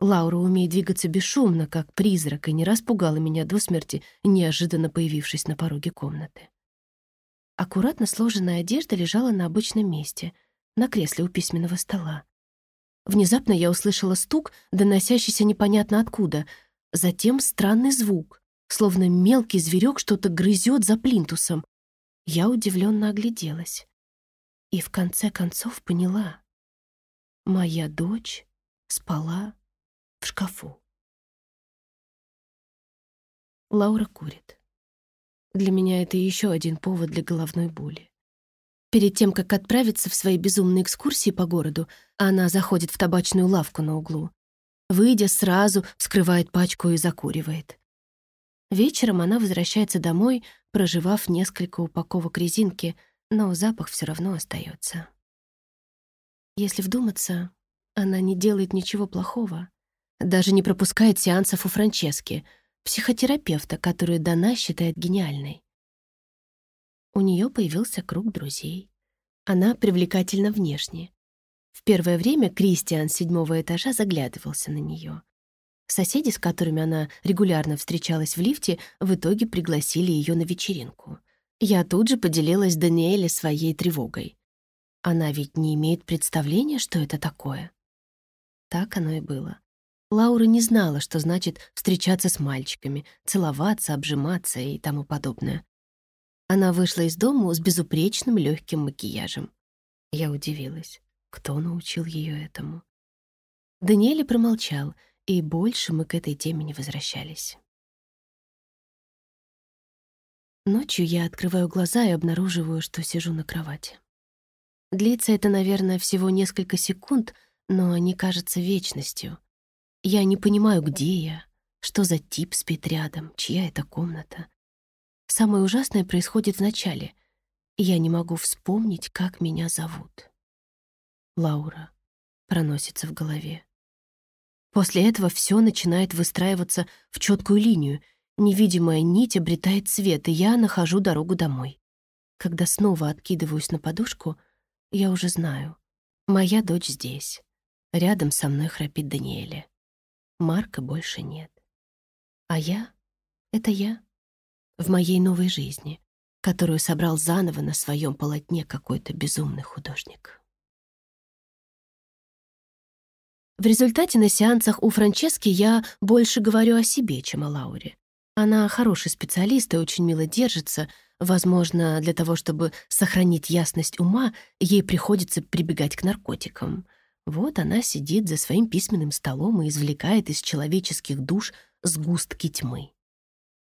Лаура умеет двигаться бесшумно, как призрак, и не распугала меня до смерти, неожиданно появившись на пороге комнаты. Аккуратно сложенная одежда лежала на обычном месте, на кресле у письменного стола. Внезапно я услышала стук, доносящийся непонятно откуда, затем странный звук словно мелкий зверек что-то грызет за плинтусом. Я удивленно огляделась. И в конце концов поняла. Моя дочь спала в шкафу. Лаура курит. Для меня это еще один повод для головной боли. Перед тем, как отправиться в свои безумные экскурсии по городу, она заходит в табачную лавку на углу. Выйдя сразу, вскрывает пачку и закуривает. Вечером она возвращается домой, проживав несколько упаковок резинки, но запах все равно остается. Если вдуматься, она не делает ничего плохого. Даже не пропускает сеансов у Франчески, психотерапевта, которую Дана считает гениальной. У нее появился круг друзей. Она привлекательна внешне. В первое время Кристиан с седьмого этажа заглядывался на нее. Соседи, с которыми она регулярно встречалась в лифте, в итоге пригласили ее на вечеринку. Я тут же поделилась Даниэле своей тревогой. Она ведь не имеет представления, что это такое. Так оно и было. Лаура не знала, что значит встречаться с мальчиками, целоваться, обжиматься и тому подобное. Она вышла из дома с безупречным легким макияжем. Я удивилась. Кто научил ее этому? Даниэль промолчал — и больше мы к этой теме не возвращались. Ночью я открываю глаза и обнаруживаю, что сижу на кровати. Длится это, наверное, всего несколько секунд, но они кажутся вечностью. Я не понимаю, где я, что за тип спит рядом, чья это комната. Самое ужасное происходит вначале. Я не могу вспомнить, как меня зовут. Лаура проносится в голове. После этого все начинает выстраиваться в четкую линию. Невидимая нить обретает цвет, и я нахожу дорогу домой. Когда снова откидываюсь на подушку, я уже знаю. Моя дочь здесь. Рядом со мной храпит Даниэле, Марка больше нет. А я — это я. В моей новой жизни, которую собрал заново на своем полотне какой-то безумный художник. В результате на сеансах у Франчески я больше говорю о себе, чем о Лауре. Она хороший специалист и очень мило держится. Возможно, для того, чтобы сохранить ясность ума, ей приходится прибегать к наркотикам. Вот она сидит за своим письменным столом и извлекает из человеческих душ сгустки тьмы.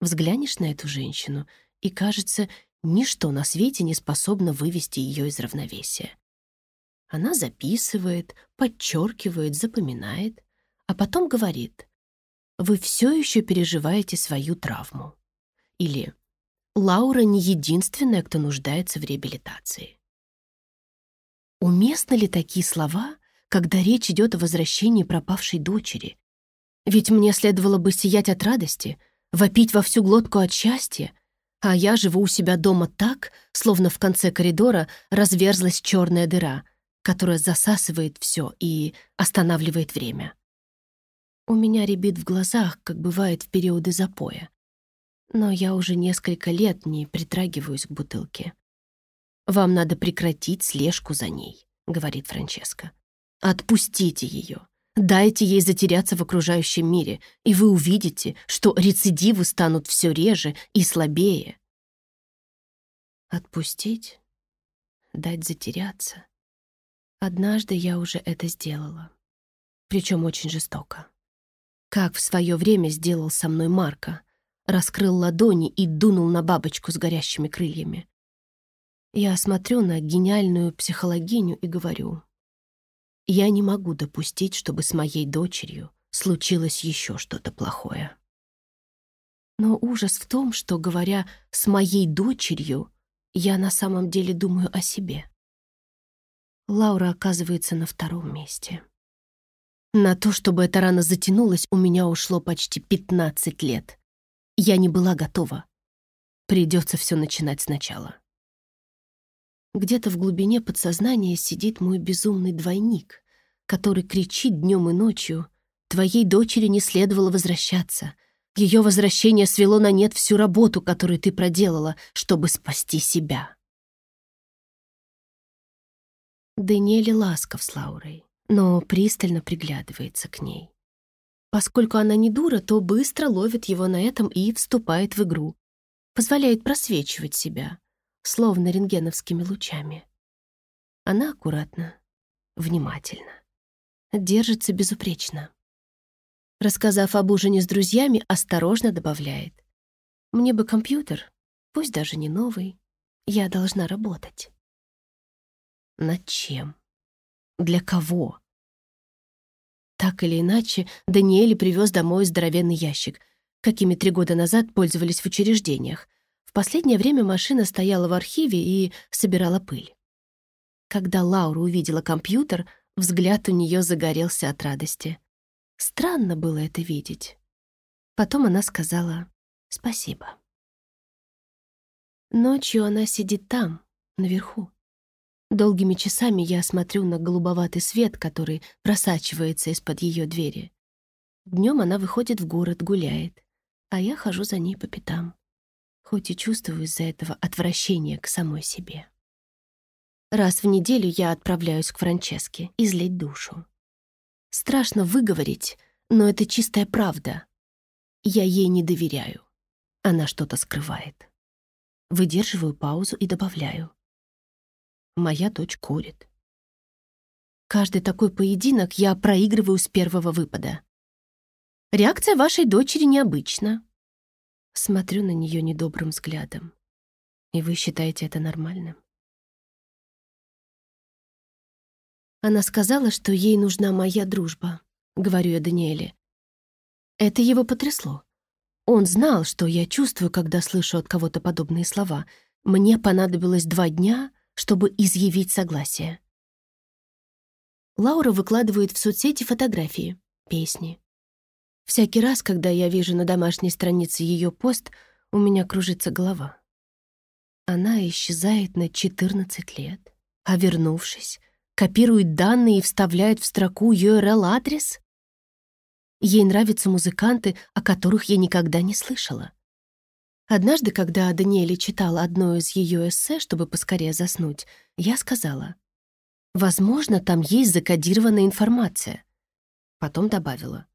Взглянешь на эту женщину, и кажется, ничто на свете не способно вывести ее из равновесия. Она записывает, подчеркивает, запоминает, а потом говорит «Вы все еще переживаете свою травму» или «Лаура не единственная, кто нуждается в реабилитации». Уместны ли такие слова, когда речь идет о возвращении пропавшей дочери? Ведь мне следовало бы сиять от радости, вопить во всю глотку от счастья, а я живу у себя дома так, словно в конце коридора разверзлась черная дыра — которая засасывает все и останавливает время. У меня ребит в глазах, как бывает в периоды запоя. Но я уже несколько лет не притрагиваюсь к бутылке. «Вам надо прекратить слежку за ней», — говорит Франческа. «Отпустите ее. Дайте ей затеряться в окружающем мире, и вы увидите, что рецидивы станут все реже и слабее». Отпустить? Дать затеряться? Однажды я уже это сделала. Причем очень жестоко. Как в свое время сделал со мной Марка, Раскрыл ладони и дунул на бабочку с горящими крыльями. Я смотрю на гениальную психологиню и говорю. Я не могу допустить, чтобы с моей дочерью случилось еще что-то плохое. Но ужас в том, что, говоря «с моей дочерью», я на самом деле думаю о себе. Лаура оказывается на втором месте. На то, чтобы эта рана затянулась, у меня ушло почти 15 лет. Я не была готова. Придется все начинать сначала. Где-то в глубине подсознания сидит мой безумный двойник, который кричит днем и ночью «Твоей дочери не следовало возвращаться. Ее возвращение свело на нет всю работу, которую ты проделала, чтобы спасти себя». Даниэль ласков с Лаурой, но пристально приглядывается к ней. Поскольку она не дура, то быстро ловит его на этом и вступает в игру. Позволяет просвечивать себя, словно рентгеновскими лучами. Она аккуратно, внимательно. Держится безупречно. Рассказав об ужине с друзьями, осторожно добавляет. «Мне бы компьютер, пусть даже не новый. Я должна работать». над чем? Для кого? Так или иначе, Даниэль привез домой здоровенный ящик, какими три года назад пользовались в учреждениях. В последнее время машина стояла в архиве и собирала пыль. Когда Лаура увидела компьютер, взгляд у нее загорелся от радости. Странно было это видеть. Потом она сказала «спасибо». Ночью она сидит там, наверху. Долгими часами я смотрю на голубоватый свет, который просачивается из-под ее двери. Днем она выходит в город, гуляет, а я хожу за ней по пятам, хоть и чувствую из-за этого отвращение к самой себе. Раз в неделю я отправляюсь к Франческе излить душу. Страшно выговорить, но это чистая правда. Я ей не доверяю. Она что-то скрывает. Выдерживаю паузу и добавляю. моя дочь курит. Каждый такой поединок я проигрываю с первого выпада. Реакция вашей дочери необычна. Смотрю на нее недобрым взглядом. И вы считаете это нормальным? Она сказала, что ей нужна моя дружба, говорю я Даниэле. Это его потрясло. Он знал, что я чувствую, когда слышу от кого-то подобные слова. Мне понадобилось два дня — чтобы изъявить согласие. Лаура выкладывает в соцсети фотографии, песни. Всякий раз, когда я вижу на домашней странице ее пост, у меня кружится голова. Она исчезает на 14 лет, а вернувшись, копирует данные и вставляет в строку URL-адрес? Ей нравятся музыканты, о которых я никогда не слышала. Однажды, когда Даниэля читала одно из ее эссе, чтобы поскорее заснуть, я сказала, «Возможно, там есть закодированная информация». Потом добавила,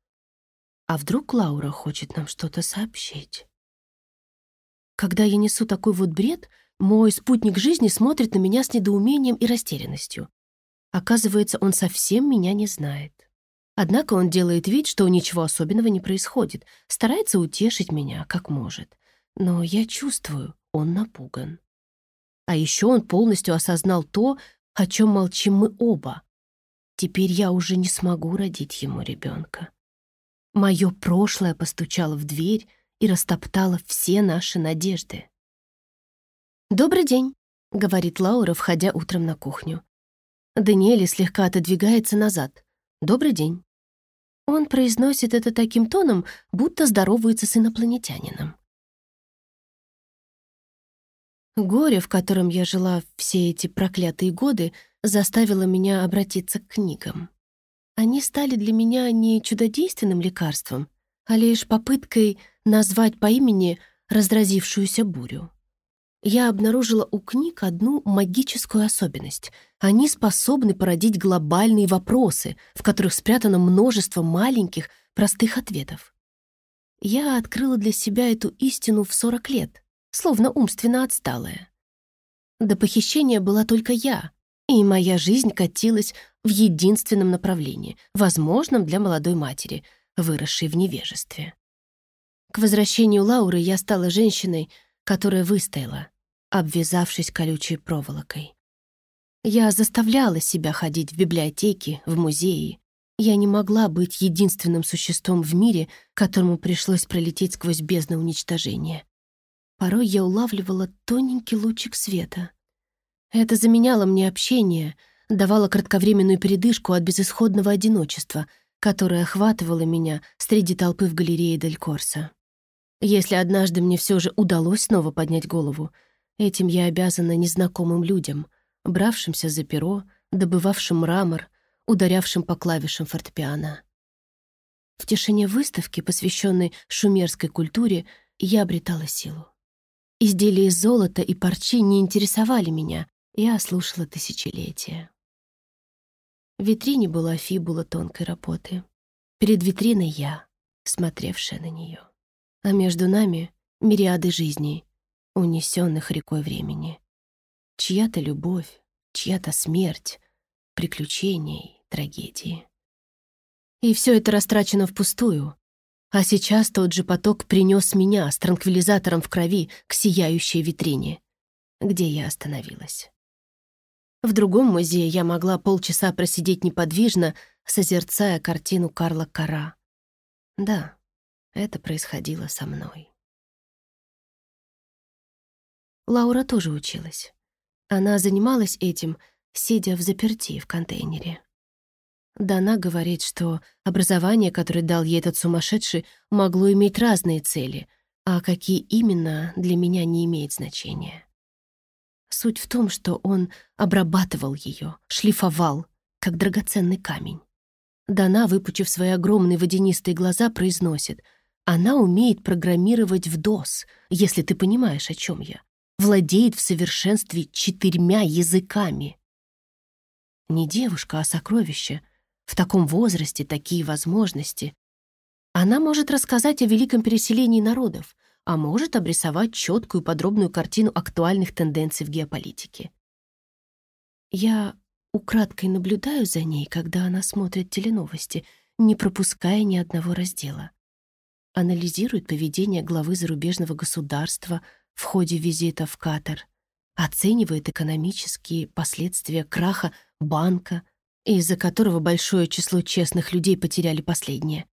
«А вдруг Лаура хочет нам что-то сообщить?» Когда я несу такой вот бред, мой спутник жизни смотрит на меня с недоумением и растерянностью. Оказывается, он совсем меня не знает. Однако он делает вид, что ничего особенного не происходит, старается утешить меня, как может. Но я чувствую, он напуган. А еще он полностью осознал то, о чем молчим мы оба. Теперь я уже не смогу родить ему ребенка. Мое прошлое постучало в дверь и растоптало все наши надежды. «Добрый день», — говорит Лаура, входя утром на кухню. Даниэли слегка отодвигается назад. «Добрый день». Он произносит это таким тоном, будто здоровается с инопланетянином. Горе, в котором я жила все эти проклятые годы, заставило меня обратиться к книгам. Они стали для меня не чудодейственным лекарством, а лишь попыткой назвать по имени разразившуюся бурю. Я обнаружила у книг одну магическую особенность. Они способны породить глобальные вопросы, в которых спрятано множество маленьких, простых ответов. Я открыла для себя эту истину в 40 лет, словно умственно отсталая. До похищения была только я, и моя жизнь катилась в единственном направлении, возможном для молодой матери, выросшей в невежестве. К возвращению Лауры я стала женщиной, которая выстояла, обвязавшись колючей проволокой. Я заставляла себя ходить в библиотеки, в музеи. Я не могла быть единственным существом в мире, которому пришлось пролететь сквозь бездну уничтожения. Порой я улавливала тоненький лучик света. Это заменяло мне общение, давало кратковременную передышку от безысходного одиночества, которое охватывало меня среди толпы в галерее Дель Корса. Если однажды мне все же удалось снова поднять голову, этим я обязана незнакомым людям, бравшимся за перо, добывавшим мрамор, ударявшим по клавишам фортепиано. В тишине выставки, посвященной шумерской культуре, я обретала силу. Изделия из золота и парчи не интересовали меня, я слушала тысячелетия. В витрине была фибула тонкой работы. Перед витриной я, смотревшая на нее. А между нами — мириады жизней, унесенных рекой времени. Чья-то любовь, чья-то смерть, приключения трагедии. И все это растрачено впустую, а сейчас тот же поток принес меня с транквилизатором в крови к сияющей витрине, где я остановилась. В другом музее я могла полчаса просидеть неподвижно, созерцая картину Карла Кара. Да, это происходило со мной. Лаура тоже училась. Она занималась этим, сидя в заперти в контейнере. Дана говорит, что образование, которое дал ей этот сумасшедший, могло иметь разные цели, а какие именно для меня не имеет значения. Суть в том, что он обрабатывал ее, шлифовал, как драгоценный камень. Дана, выпучив свои огромные водянистые глаза, произносит «Она умеет программировать в DOS, если ты понимаешь, о чем я. Владеет в совершенстве четырьмя языками». Не девушка, а сокровище — в таком возрасте такие возможности. Она может рассказать о великом переселении народов, а может обрисовать четкую подробную картину актуальных тенденций в геополитике. Я украдкой наблюдаю за ней, когда она смотрит теленовости, не пропуская ни одного раздела. Анализирует поведение главы зарубежного государства в ходе визита в Катар, оценивает экономические последствия краха банка, из-за которого большое число честных людей потеряли последнее.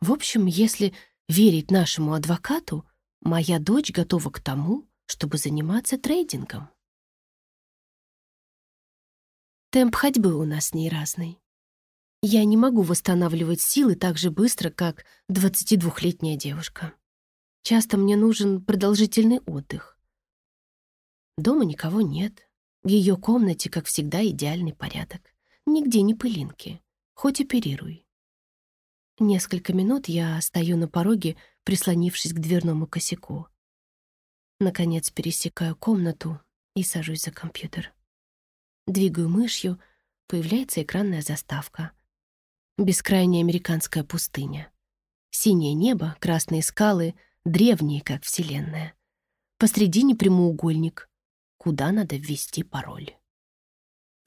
В общем, если верить нашему адвокату, моя дочь готова к тому, чтобы заниматься трейдингом. Темп ходьбы у нас с ней разный. Я не могу восстанавливать силы так же быстро, как 22-летняя девушка. Часто мне нужен продолжительный отдых. Дома никого нет. В ее комнате, как всегда, идеальный порядок. Нигде не пылинки. Хоть оперируй. Несколько минут я стою на пороге, прислонившись к дверному косяку. Наконец пересекаю комнату и сажусь за компьютер. Двигаю мышью, появляется экранная заставка. Бескрайняя американская пустыня. Синее небо, красные скалы, древние, как Вселенная. Посредине прямоугольник, куда надо ввести пароль.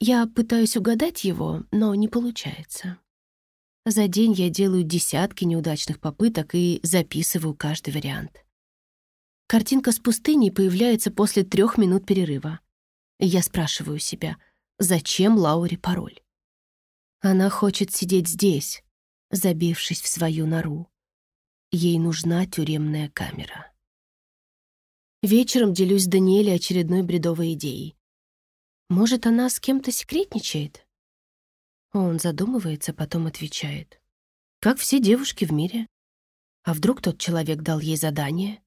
Я пытаюсь угадать его, но не получается. За день я делаю десятки неудачных попыток и записываю каждый вариант. Картинка с пустыней появляется после трех минут перерыва. Я спрашиваю себя, зачем Лауре пароль? Она хочет сидеть здесь, забившись в свою нору. Ей нужна тюремная камера. Вечером делюсь с Даниэлем очередной бредовой идеей. Может, она с кем-то секретничает? Он задумывается, потом отвечает. Как все девушки в мире. А вдруг тот человек дал ей задание?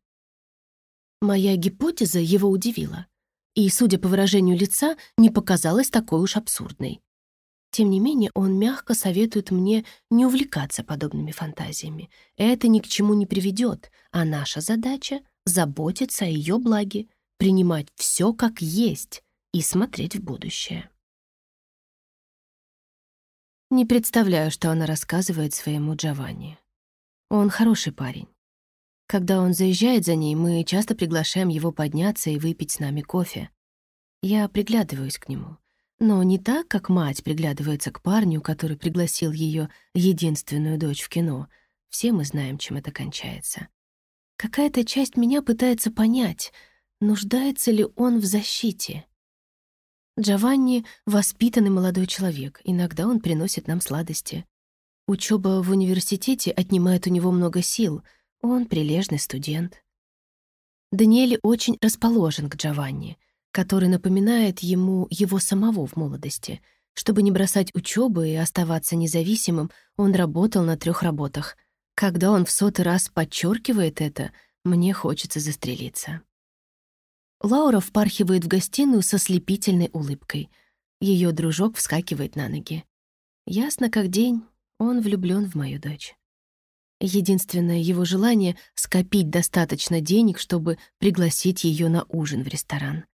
Моя гипотеза его удивила. И, судя по выражению лица, не показалась такой уж абсурдной. Тем не менее, он мягко советует мне не увлекаться подобными фантазиями. Это ни к чему не приведет, а наша задача — заботиться о ее благе, принимать все как есть, и смотреть в будущее. Не представляю, что она рассказывает своему Джованни. Он хороший парень. Когда он заезжает за ней, мы часто приглашаем его подняться и выпить с нами кофе. Я приглядываюсь к нему. Но не так, как мать приглядывается к парню, который пригласил ее единственную дочь в кино. Все мы знаем, чем это кончается. Какая-то часть меня пытается понять, нуждается Джованни — воспитанный молодой человек, иногда он приносит нам сладости. Учеба в университете отнимает у него много сил, он прилежный студент. Даниэль очень расположен к Джованни, который напоминает ему его самого в молодости. Чтобы не бросать учебу и оставаться независимым, он работал на трех работах. Когда он в сотый раз подчеркивает это, мне хочется застрелиться. Лаура впархивает в гостиную со слепительной улыбкой. Ее дружок вскакивает на ноги. Ясно как день, он влюблен в мою дочь. Единственное его желание — скопить достаточно денег, чтобы пригласить ее на ужин в ресторан.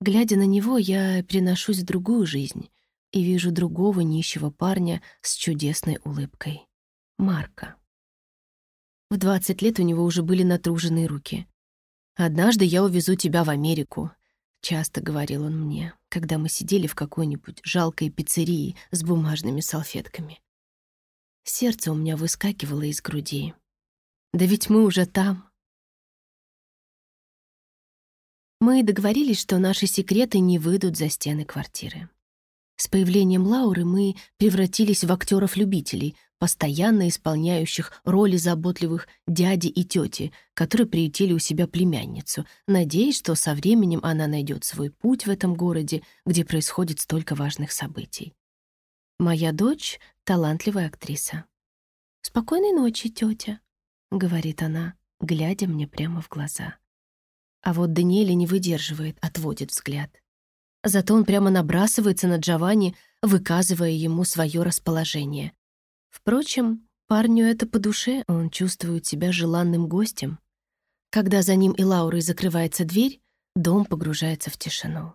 Глядя на него, я переношусь в другую жизнь и вижу другого нищего парня с чудесной улыбкой — Марка. В 20 лет у него уже были натруженные руки. «Однажды я увезу тебя в Америку», — часто говорил он мне, когда мы сидели в какой-нибудь жалкой пиццерии с бумажными салфетками. Сердце у меня выскакивало из груди. «Да ведь мы уже там!» Мы договорились, что наши секреты не выйдут за стены квартиры. С появлением Лауры мы превратились в актеров любителей постоянно исполняющих роли заботливых дяди и тети, которые приютили у себя племянницу, надеясь, что со временем она найдет свой путь в этом городе, где происходит столько важных событий. «Моя дочь — талантливая актриса». «Спокойной ночи, тетя», — говорит она, глядя мне прямо в глаза. А вот Даниэля не выдерживает, отводит взгляд. Зато он прямо набрасывается на Джованни, выказывая ему свое расположение. Впрочем, парню это по душе, он чувствует себя желанным гостем. Когда за ним и Лаурой закрывается дверь, дом погружается в тишину.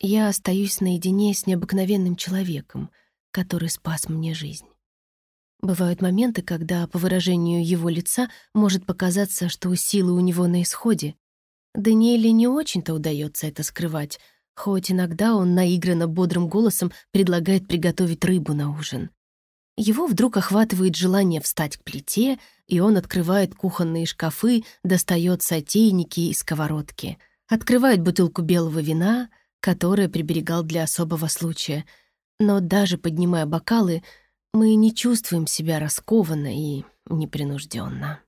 Я остаюсь наедине с необыкновенным человеком, который спас мне жизнь. Бывают моменты, когда, по выражению его лица, может показаться, что силы у него на исходе. Даниэле не очень-то удается это скрывать, хоть иногда он наигранно бодрым голосом предлагает приготовить рыбу на ужин. Его вдруг охватывает желание встать к плите, и он открывает кухонные шкафы, достает сотейники и сковородки, открывает бутылку белого вина, которое приберегал для особого случая. Но даже поднимая бокалы, мы не чувствуем себя раскованно и непринужденно.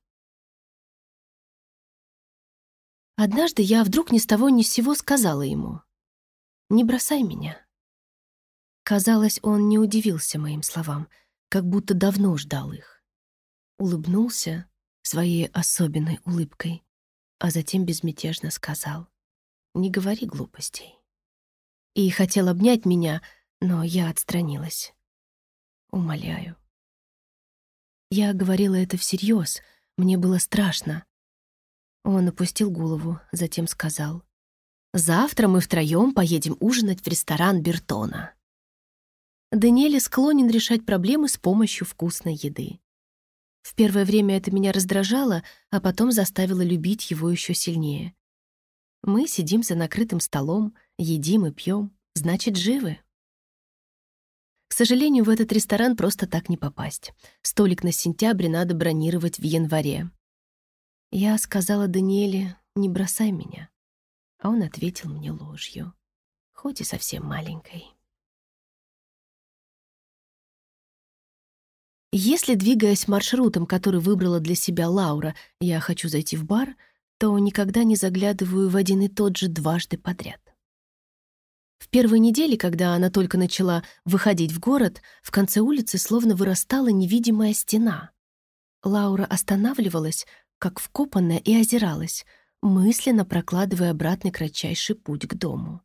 Однажды я вдруг ни с того ни с сего сказала ему «Не бросай меня». Казалось, он не удивился моим словам — как будто давно ждал их. Улыбнулся своей особенной улыбкой, а затем безмятежно сказал «Не говори глупостей». И хотел обнять меня, но я отстранилась. Умоляю. Я говорила это всерьез, мне было страшно. Он опустил голову, затем сказал. «Завтра мы втроем поедем ужинать в ресторан Бертона». Даниэль склонен решать проблемы с помощью вкусной еды. В первое время это меня раздражало, а потом заставило любить его еще сильнее. Мы сидим за накрытым столом, едим и пьем, значит, живы. К сожалению, в этот ресторан просто так не попасть. Столик на сентябре надо бронировать в январе. Я сказала Даниэле, не бросай меня. А он ответил мне ложью, хоть и совсем маленькой. Если, двигаясь маршрутом, который выбрала для себя Лаура, я хочу зайти в бар, то никогда не заглядываю в один и тот же дважды подряд. В первой неделе, когда она только начала выходить в город, в конце улицы словно вырастала невидимая стена. Лаура останавливалась, как вкопанная, и озиралась, мысленно прокладывая обратный кратчайший путь к дому.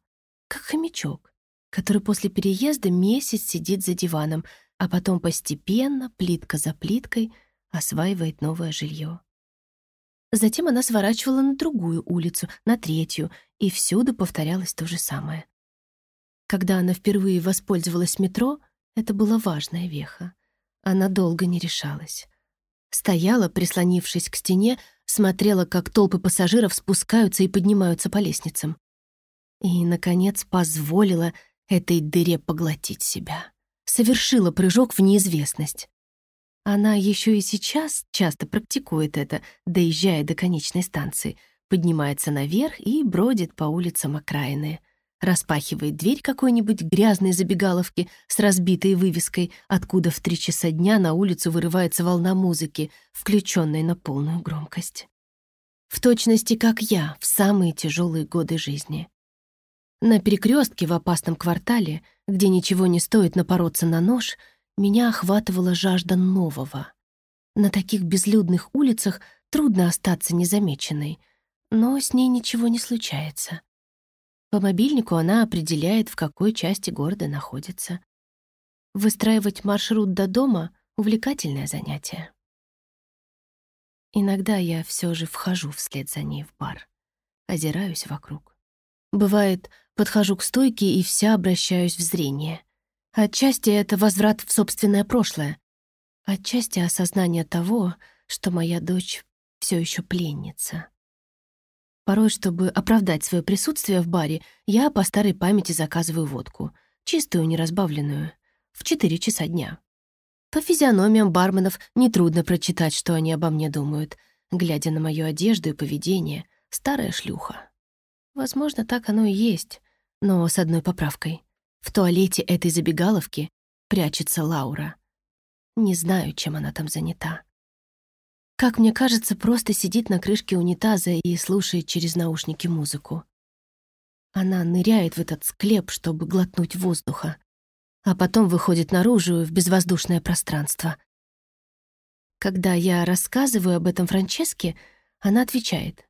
Как хомячок, который после переезда месяц сидит за диваном — а потом постепенно, плитка за плиткой, осваивает новое жилье. Затем она сворачивала на другую улицу, на третью, и всюду повторялось то же самое. Когда она впервые воспользовалась метро, это была важная веха. Она долго не решалась. Стояла, прислонившись к стене, смотрела, как толпы пассажиров спускаются и поднимаются по лестницам. И, наконец, позволила этой дыре поглотить себя совершила прыжок в неизвестность. Она еще и сейчас часто практикует это, доезжая до конечной станции, поднимается наверх и бродит по улицам окраины. Распахивает дверь какой-нибудь грязной забегаловки с разбитой вывеской, откуда в три часа дня на улицу вырывается волна музыки, включенной на полную громкость. В точности, как я, в самые тяжелые годы жизни. На перекрестке в опасном квартале — где ничего не стоит напороться на нож, меня охватывала жажда нового. На таких безлюдных улицах трудно остаться незамеченной, но с ней ничего не случается. По мобильнику она определяет, в какой части города находится. Выстраивать маршрут до дома — увлекательное занятие. Иногда я все же вхожу вслед за ней в бар, озираюсь вокруг. Бывает, подхожу к стойке и вся обращаюсь в зрение. Отчасти это возврат в собственное прошлое. Отчасти осознание того, что моя дочь все еще пленница. Порой, чтобы оправдать свое присутствие в баре, я по старой памяти заказываю водку. Чистую, неразбавленную. В 4 часа дня. По физиономиям барменов нетрудно прочитать, что они обо мне думают, глядя на мою одежду и поведение. Старая шлюха. Возможно, так оно и есть, но с одной поправкой. В туалете этой забегаловки прячется Лаура. Не знаю, чем она там занята. Как мне кажется, просто сидит на крышке унитаза и слушает через наушники музыку. Она ныряет в этот склеп, чтобы глотнуть воздуха, а потом выходит наружу в безвоздушное пространство. Когда я рассказываю об этом Франческе, она отвечает.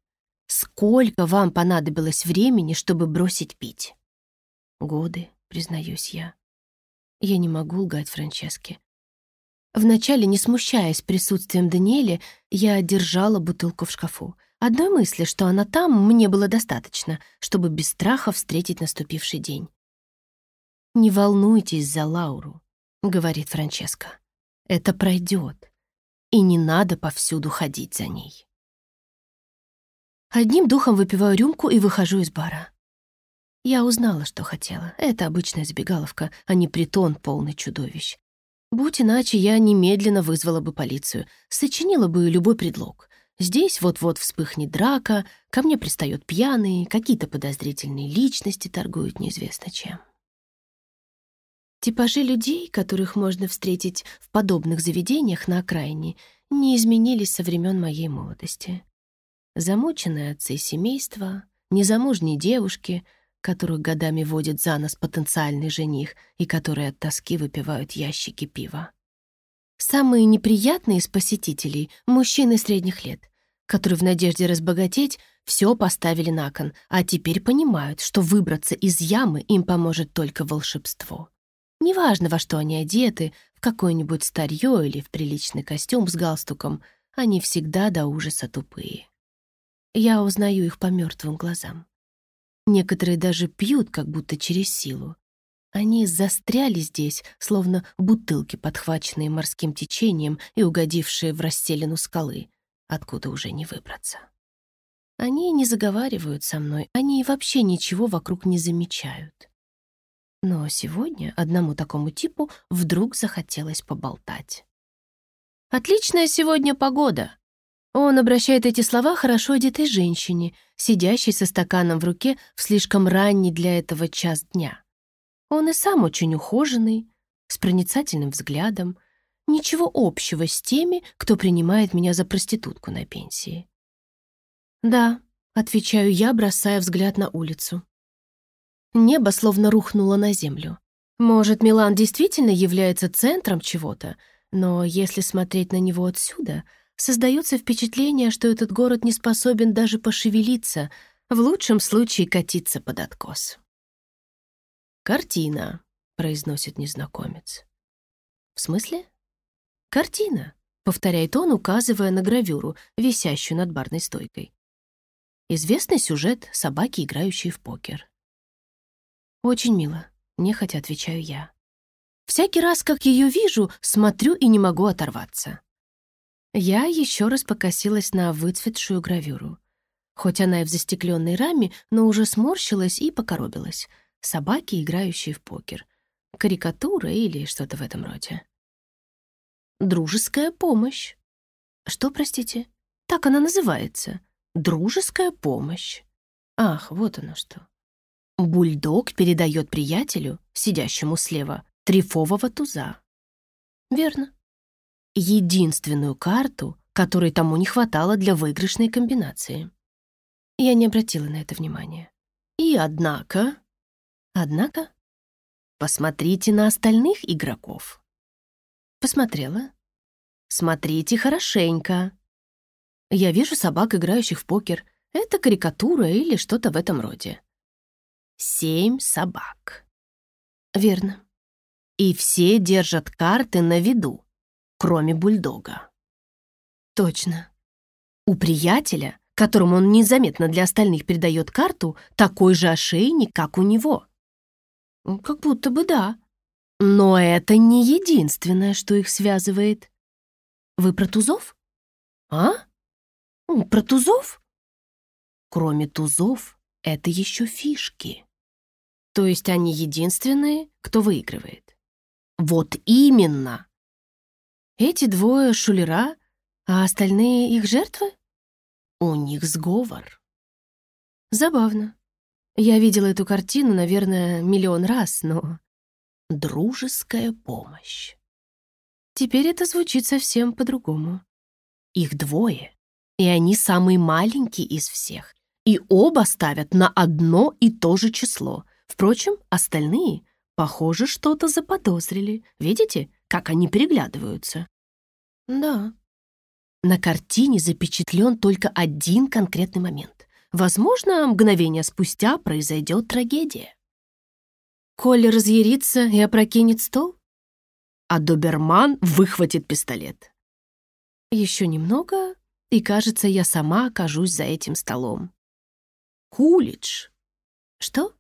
Сколько вам понадобилось времени, чтобы бросить пить? Годы, признаюсь я. Я не могу лгать Франческе. Вначале, не смущаясь присутствием Даниэля, я держала бутылку в шкафу. Одной мысли, что она там, мне было достаточно, чтобы без страха встретить наступивший день. «Не волнуйтесь за Лауру», — говорит Франческа. «Это пройдет, и не надо повсюду ходить за ней». Одним духом выпиваю рюмку и выхожу из бара. Я узнала, что хотела. Это обычная забегаловка, а не притон, полный чудовищ. Будь иначе, я немедленно вызвала бы полицию, сочинила бы любой предлог. Здесь вот-вот вспыхнет драка, ко мне пристают пьяные, какие-то подозрительные личности торгуют неизвестно чем. Типажи людей, которых можно встретить в подобных заведениях на окраине, не изменились со времен моей молодости. Замученные отцы семейства, незамужние девушки, которых годами водит за нос потенциальный жених и которые от тоски выпивают ящики пива. Самые неприятные из посетителей — мужчины средних лет, которые в надежде разбогатеть все поставили на кон, а теперь понимают, что выбраться из ямы им поможет только волшебство. Неважно, во что они одеты, в какое-нибудь старье или в приличный костюм с галстуком, они всегда до ужаса тупые. Я узнаю их по мертвым глазам. Некоторые даже пьют, как будто через силу. Они застряли здесь, словно бутылки, подхваченные морским течением и угодившие в расселину скалы, откуда уже не выбраться. Они не заговаривают со мной, они вообще ничего вокруг не замечают. Но сегодня одному такому типу вдруг захотелось поболтать. «Отличная сегодня погода!» Он обращает эти слова хорошо одетой женщине, сидящей со стаканом в руке в слишком ранний для этого час дня. Он и сам очень ухоженный, с проницательным взглядом, ничего общего с теми, кто принимает меня за проститутку на пенсии. «Да», — отвечаю я, бросая взгляд на улицу. Небо словно рухнуло на землю. Может, Милан действительно является центром чего-то, но если смотреть на него отсюда — Создается впечатление, что этот город не способен даже пошевелиться, в лучшем случае катиться под откос. «Картина», — произносит незнакомец. «В смысле?» «Картина», — повторяет он, указывая на гравюру, висящую над барной стойкой. Известный сюжет — собаки, играющие в покер. «Очень мило», — нехотя отвечаю я. Всякий раз, как ее вижу, смотрю и не могу оторваться. Я еще раз покосилась на выцветшую гравюру. Хоть она и в застекленной раме, но уже сморщилась и покоробилась. Собаки, играющие в покер. Карикатура или что-то в этом роде. «Дружеская помощь». «Что, простите?» «Так она называется. Дружеская помощь». «Ах, вот оно что». Бульдог передает приятелю, сидящему слева, трифового туза. «Верно единственную карту, которой тому не хватало для выигрышной комбинации. Я не обратила на это внимания. И однако... Однако? Посмотрите на остальных игроков. Посмотрела. Смотрите хорошенько. Я вижу собак, играющих в покер. Это карикатура или что-то в этом роде. Семь собак. Верно. И все держат карты на виду кроме бульдога. Точно. У приятеля, которому он незаметно для остальных передает карту, такой же ошейник, как у него. Как будто бы да. Но это не единственное, что их связывает. Вы про тузов? А? Про тузов? Кроме тузов, это еще фишки. То есть они единственные, кто выигрывает. Вот именно. Эти двое шулера, а остальные их жертвы? У них сговор. Забавно. Я видела эту картину, наверное, миллион раз, но... Дружеская помощь. Теперь это звучит совсем по-другому. Их двое, и они самый маленький из всех, и оба ставят на одно и то же число. Впрочем, остальные, похоже, что-то заподозрили. Видите, как они переглядываются? Да. На картине запечатлен только один конкретный момент. Возможно, мгновение спустя произойдет трагедия. Колли разъярится и опрокинет стол? А доберман выхватит пистолет. Еще немного, и, кажется, я сама окажусь за этим столом. Кулич. Что?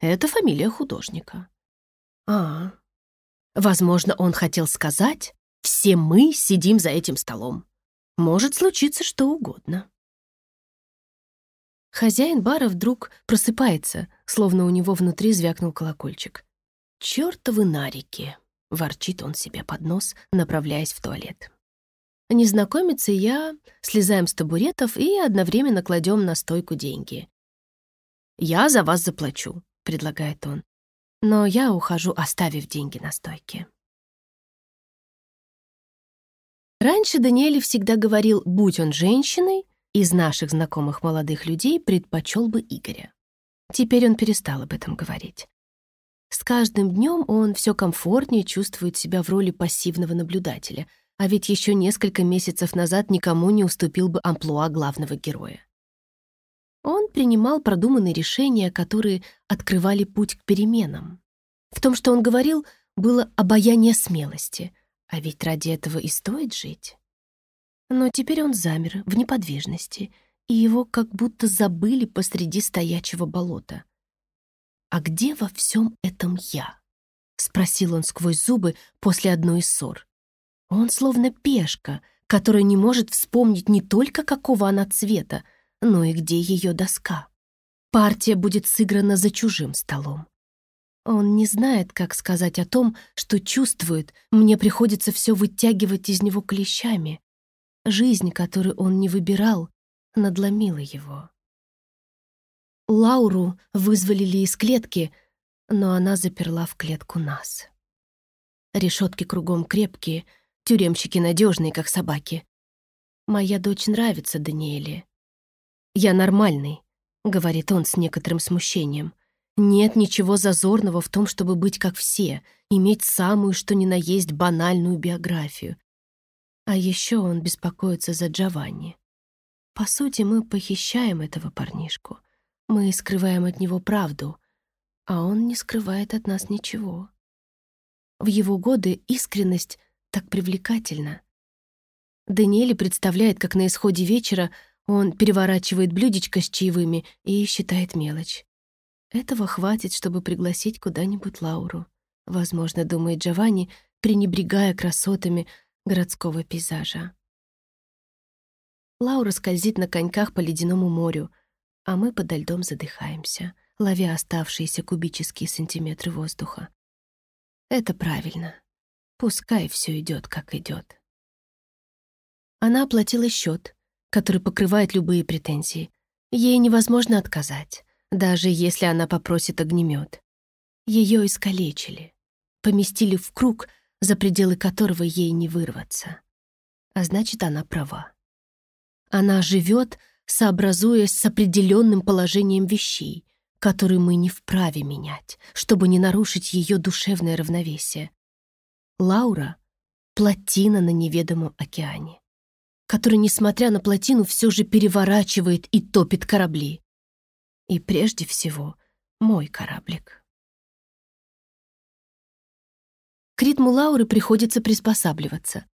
Это фамилия художника. А, Возможно, он хотел сказать, все мы сидим за этим столом. Может случиться что угодно. Хозяин бара вдруг просыпается, словно у него внутри звякнул колокольчик. «Чёртовы нарики!» — ворчит он себе под нос, направляясь в туалет. Незнакомец и я слезаем с табуретов и одновременно кладем на стойку деньги. «Я за вас заплачу», — предлагает он. Но я ухожу, оставив деньги на стойке. Раньше Даниэль всегда говорил, будь он женщиной, из наших знакомых молодых людей предпочел бы Игоря. Теперь он перестал об этом говорить. С каждым днем он все комфортнее чувствует себя в роли пассивного наблюдателя, а ведь еще несколько месяцев назад никому не уступил бы амплуа главного героя. Он принимал продуманные решения, которые открывали путь к переменам. В том, что он говорил, было обаяние смелости, а ведь ради этого и стоит жить. Но теперь он замер в неподвижности, и его как будто забыли посреди стоячего болота. «А где во всем этом я?» — спросил он сквозь зубы после одной из ссор. Он словно пешка, которая не может вспомнить не только какого она цвета, но ну и где ее доска. Партия будет сыграна за чужим столом. Он не знает, как сказать о том, что чувствует, мне приходится все вытягивать из него клещами. Жизнь, которую он не выбирал, надломила его. Лауру вызволили из клетки, но она заперла в клетку нас. Решетки кругом крепкие, тюремщики надежные, как собаки. Моя дочь нравится Даниэле. «Я нормальный», — говорит он с некоторым смущением. «Нет ничего зазорного в том, чтобы быть как все, иметь самую, что ни на есть, банальную биографию». А еще он беспокоится за Джованни. По сути, мы похищаем этого парнишку. Мы скрываем от него правду, а он не скрывает от нас ничего. В его годы искренность так привлекательна. Даниэль представляет, как на исходе вечера он переворачивает блюдечко с чаевыми и считает мелочь. Этого хватит, чтобы пригласить куда-нибудь Лауру. Возможно, думает Джованни, пренебрегая красотами городского пейзажа. Лаура скользит на коньках по ледяному морю, а мы подо льдом задыхаемся, ловя оставшиеся кубические сантиметры воздуха. Это правильно. Пускай все идет, как идет. Она оплатила счет, который покрывает любые претензии. Ей невозможно отказать, даже если она попросит огнемет. Ее искалечили, поместили в круг, за пределы которого ей не вырваться. А значит, она права. Она живет, сообразуясь с определенным положением вещей, которые мы не вправе менять, чтобы не нарушить ее душевное равновесие. Лаура — плотина на неведомом океане который, несмотря на плотину, все же переворачивает и топит корабли. И прежде всего, мой кораблик. К ритму Лауры приходится приспосабливаться.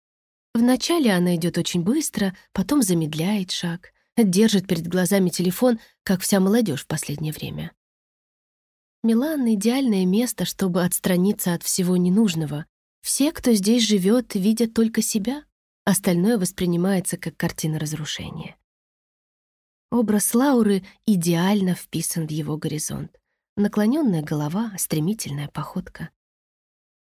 Вначале она идет очень быстро, потом замедляет шаг, держит перед глазами телефон, как вся молодежь в последнее время. Милан — идеальное место, чтобы отстраниться от всего ненужного. Все, кто здесь живет, видят только себя — остальное воспринимается как картина разрушения. Образ Лауры идеально вписан в его горизонт. Наклоненная голова, стремительная походка.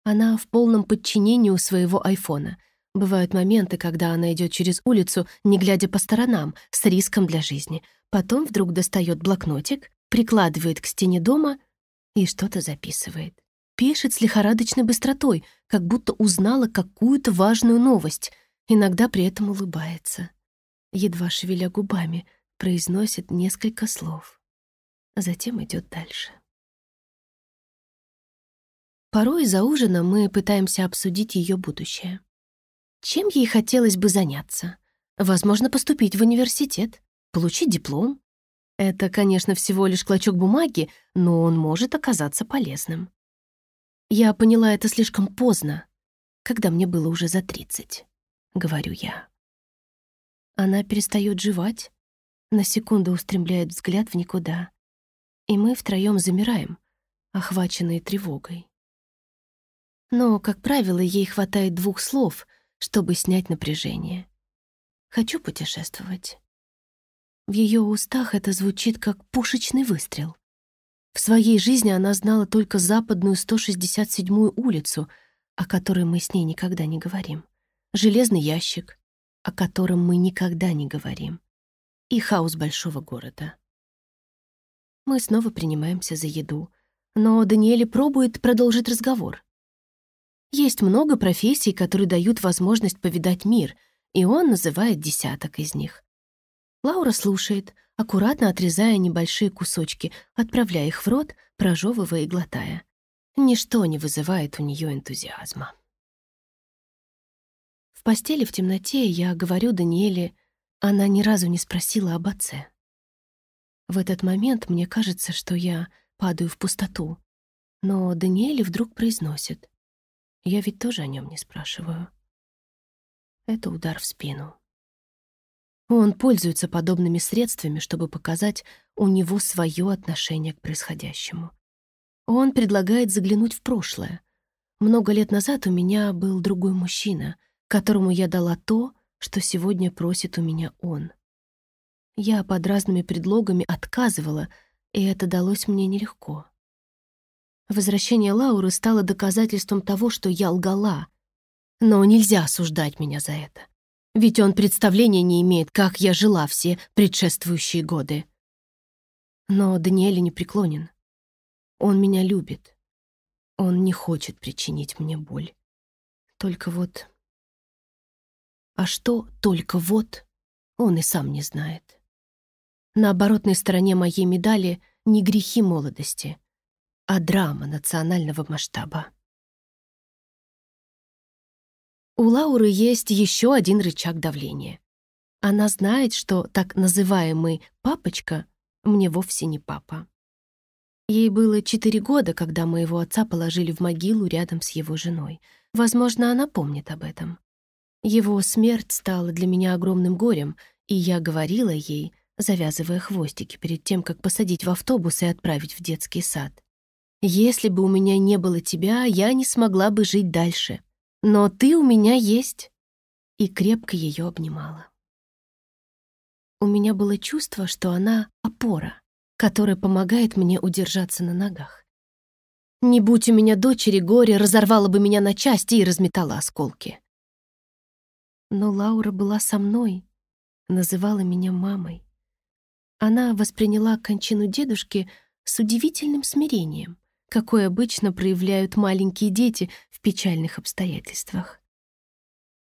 Она в полном подчинении у своего айфона. Бывают моменты, когда она идет через улицу, не глядя по сторонам, с риском для жизни. Потом вдруг достает блокнотик, прикладывает к стене дома и что-то записывает. Пишет с лихорадочной быстротой, как будто узнала какую-то важную новость — иногда при этом улыбается, едва шевеля губами, произносит несколько слов, а затем идет дальше. Порой за ужином мы пытаемся обсудить ее будущее. Чем ей хотелось бы заняться? Возможно, поступить в университет, получить диплом. Это, конечно, всего лишь клочок бумаги, но он может оказаться полезным. Я поняла это слишком поздно, когда мне было уже за тридцать говорю я. Она перестает жевать, на секунду устремляет взгляд в никуда, и мы втроем замираем, охваченные тревогой. Но, как правило, ей хватает двух слов, чтобы снять напряжение. «Хочу путешествовать». В ее устах это звучит как пушечный выстрел. В своей жизни она знала только западную 167-ю улицу, о которой мы с ней никогда не говорим железный ящик, о котором мы никогда не говорим, и хаос большого города. Мы снова принимаемся за еду, но Даниэль пробует продолжить разговор. Есть много профессий, которые дают возможность повидать мир, и он называет десяток из них. Лаура слушает, аккуратно отрезая небольшие кусочки, отправляя их в рот, прожевывая и глотая. Ничто не вызывает у нее энтузиазма постели в темноте я говорю Даниэле, она ни разу не спросила об отце. В этот момент мне кажется, что я падаю в пустоту. Но Даниэле вдруг произносит. Я ведь тоже о нем не спрашиваю. Это удар в спину. Он пользуется подобными средствами, чтобы показать у него свое отношение к происходящему. Он предлагает заглянуть в прошлое. Много лет назад у меня был другой мужчина — которому я дала то, что сегодня просит у меня он. Я под разными предлогами отказывала, и это далось мне нелегко. Возвращение Лауры стало доказательством того, что я лгала. Но нельзя осуждать меня за это. Ведь он представления не имеет, как я жила все предшествующие годы. Но Даниэль не преклонен. Он меня любит. Он не хочет причинить мне боль. Только вот а что только вот, он и сам не знает. На оборотной стороне моей медали не грехи молодости, а драма национального масштаба. У Лауры есть еще один рычаг давления. Она знает, что так называемый «папочка» мне вовсе не папа. Ей было четыре года, когда моего отца положили в могилу рядом с его женой. Возможно, она помнит об этом. Его смерть стала для меня огромным горем, и я говорила ей, завязывая хвостики перед тем, как посадить в автобус и отправить в детский сад. «Если бы у меня не было тебя, я не смогла бы жить дальше. Но ты у меня есть!» И крепко ее обнимала. У меня было чувство, что она — опора, которая помогает мне удержаться на ногах. Не будь у меня дочери, горе разорвало бы меня на части и разметало осколки но Лаура была со мной, называла меня мамой. Она восприняла кончину дедушки с удивительным смирением, какое обычно проявляют маленькие дети в печальных обстоятельствах.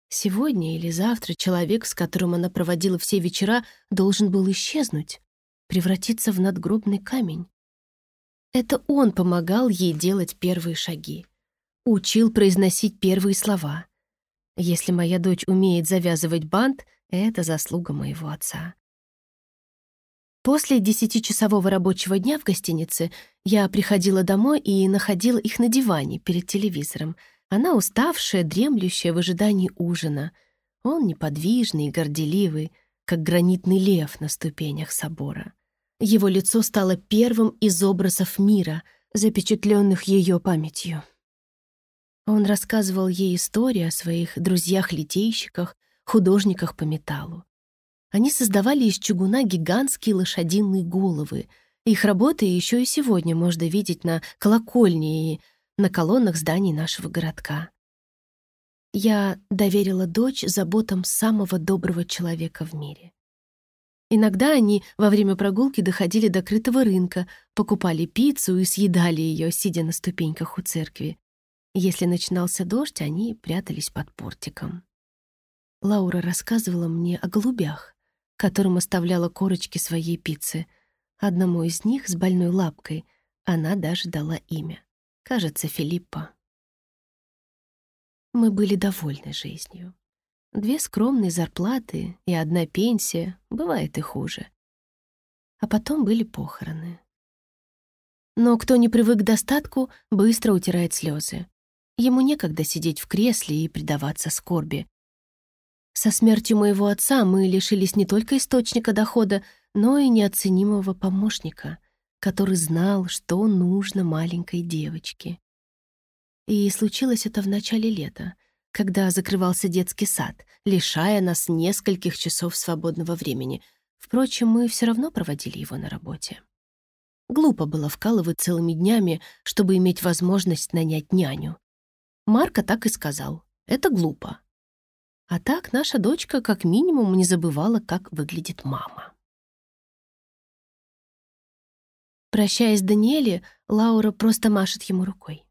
Сегодня или завтра человек, с которым она проводила все вечера, должен был исчезнуть, превратиться в надгробный камень. Это он помогал ей делать первые шаги, учил произносить первые слова — если моя дочь умеет завязывать бант, это заслуга моего отца. После десятичасового рабочего дня в гостинице я приходила домой и находила их на диване перед телевизором. Она уставшая, дремлющая в ожидании ужина. Он неподвижный и горделивый, как гранитный лев на ступенях собора. Его лицо стало первым из образов мира, запечатленных ее памятью. Он рассказывал ей истории о своих друзьях-литейщиках, художниках по металлу. Они создавали из чугуна гигантские лошадиные головы. Их работы еще и сегодня можно видеть на колокольне и на колоннах зданий нашего городка. Я доверила дочь заботам самого доброго человека в мире. Иногда они во время прогулки доходили до крытого рынка, покупали пиццу и съедали ее, сидя на ступеньках у церкви. Если начинался дождь, они прятались под портиком. Лаура рассказывала мне о голубях, которым оставляла корочки своей пиццы. Одному из них с больной лапкой она даже дала имя. Кажется, Филиппа. Мы были довольны жизнью. Две скромные зарплаты и одна пенсия, бывает и хуже. А потом были похороны. Но кто не привык к достатку, быстро утирает слезы. Ему некогда сидеть в кресле и предаваться скорби. Со смертью моего отца мы лишились не только источника дохода, но и неоценимого помощника, который знал, что нужно маленькой девочке. И случилось это в начале лета, когда закрывался детский сад, лишая нас нескольких часов свободного времени. Впрочем, мы все равно проводили его на работе. Глупо было вкалывать целыми днями, чтобы иметь возможность нанять няню. Марка так и сказал. Это глупо. А так наша дочка как минимум не забывала, как выглядит мама. Прощаясь с Даниэле, Лаура просто машет ему рукой.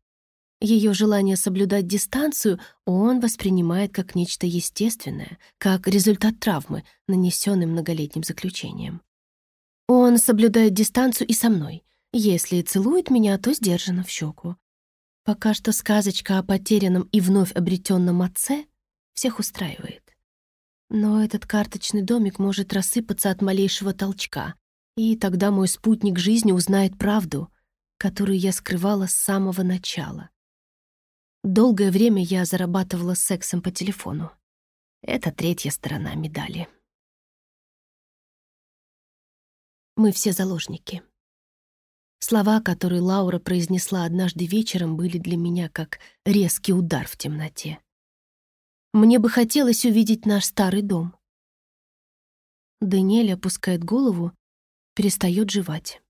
Ее желание соблюдать дистанцию он воспринимает как нечто естественное, как результат травмы, нанесенной многолетним заключением. Он соблюдает дистанцию и со мной. Если целует меня, то сдержанно в щеку. Пока что сказочка о потерянном и вновь обретенном отце всех устраивает. Но этот карточный домик может рассыпаться от малейшего толчка, и тогда мой спутник жизни узнает правду, которую я скрывала с самого начала. Долгое время я зарабатывала сексом по телефону. Это третья сторона медали. Мы все заложники. Слова, которые Лаура произнесла однажды вечером, были для меня как резкий удар в темноте. «Мне бы хотелось увидеть наш старый дом». Даниэль опускает голову, перестает жевать.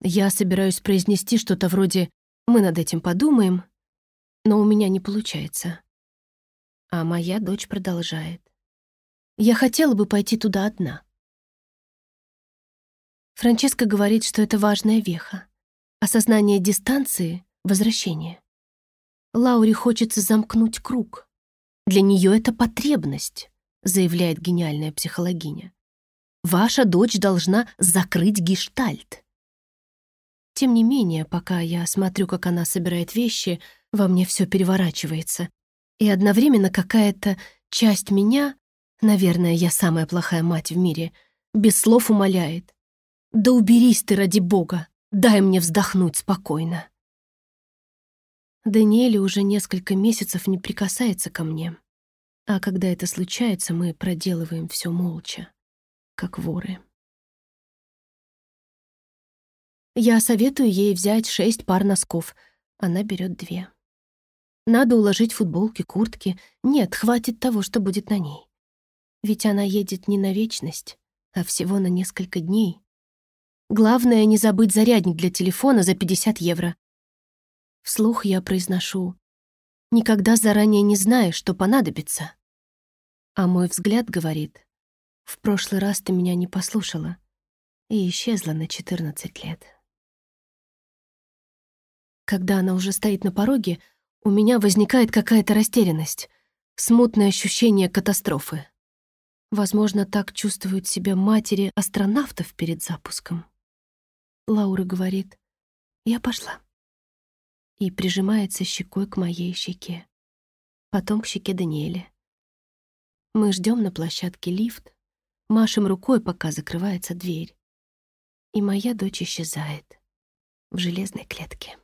Я собираюсь произнести что-то вроде «мы над этим подумаем», но у меня не получается. А моя дочь продолжает. «Я хотела бы пойти туда одна. Франческа говорит, что это важная веха. Осознание дистанции — возвращение. Лауре хочется замкнуть круг. Для нее это потребность, заявляет гениальная психологиня. Ваша дочь должна закрыть гештальт. Тем не менее, пока я смотрю, как она собирает вещи, во мне все переворачивается. И одновременно какая-то часть меня, наверное, я самая плохая мать в мире, без слов умоляет. «Да уберись ты ради бога! Дай мне вздохнуть спокойно!» Даниэль уже несколько месяцев не прикасается ко мне. А когда это случается, мы проделываем все молча, как воры. Я советую ей взять шесть пар носков. Она берет две. Надо уложить футболки, куртки. Нет, хватит того, что будет на ней. Ведь она едет не на вечность, а всего на несколько дней. Главное, не забыть зарядник для телефона за 50 евро. Вслух я произношу. Никогда заранее не знаешь, что понадобится. А мой взгляд говорит. В прошлый раз ты меня не послушала и исчезла на 14 лет. Когда она уже стоит на пороге, у меня возникает какая-то растерянность, смутное ощущение катастрофы. Возможно, так чувствуют себя матери астронавтов перед запуском. Лаура говорит. «Я пошла». И прижимается щекой к моей щеке. Потом к щеке Даниэля. Мы ждем на площадке лифт, машем рукой, пока закрывается дверь. И моя дочь исчезает в железной клетке.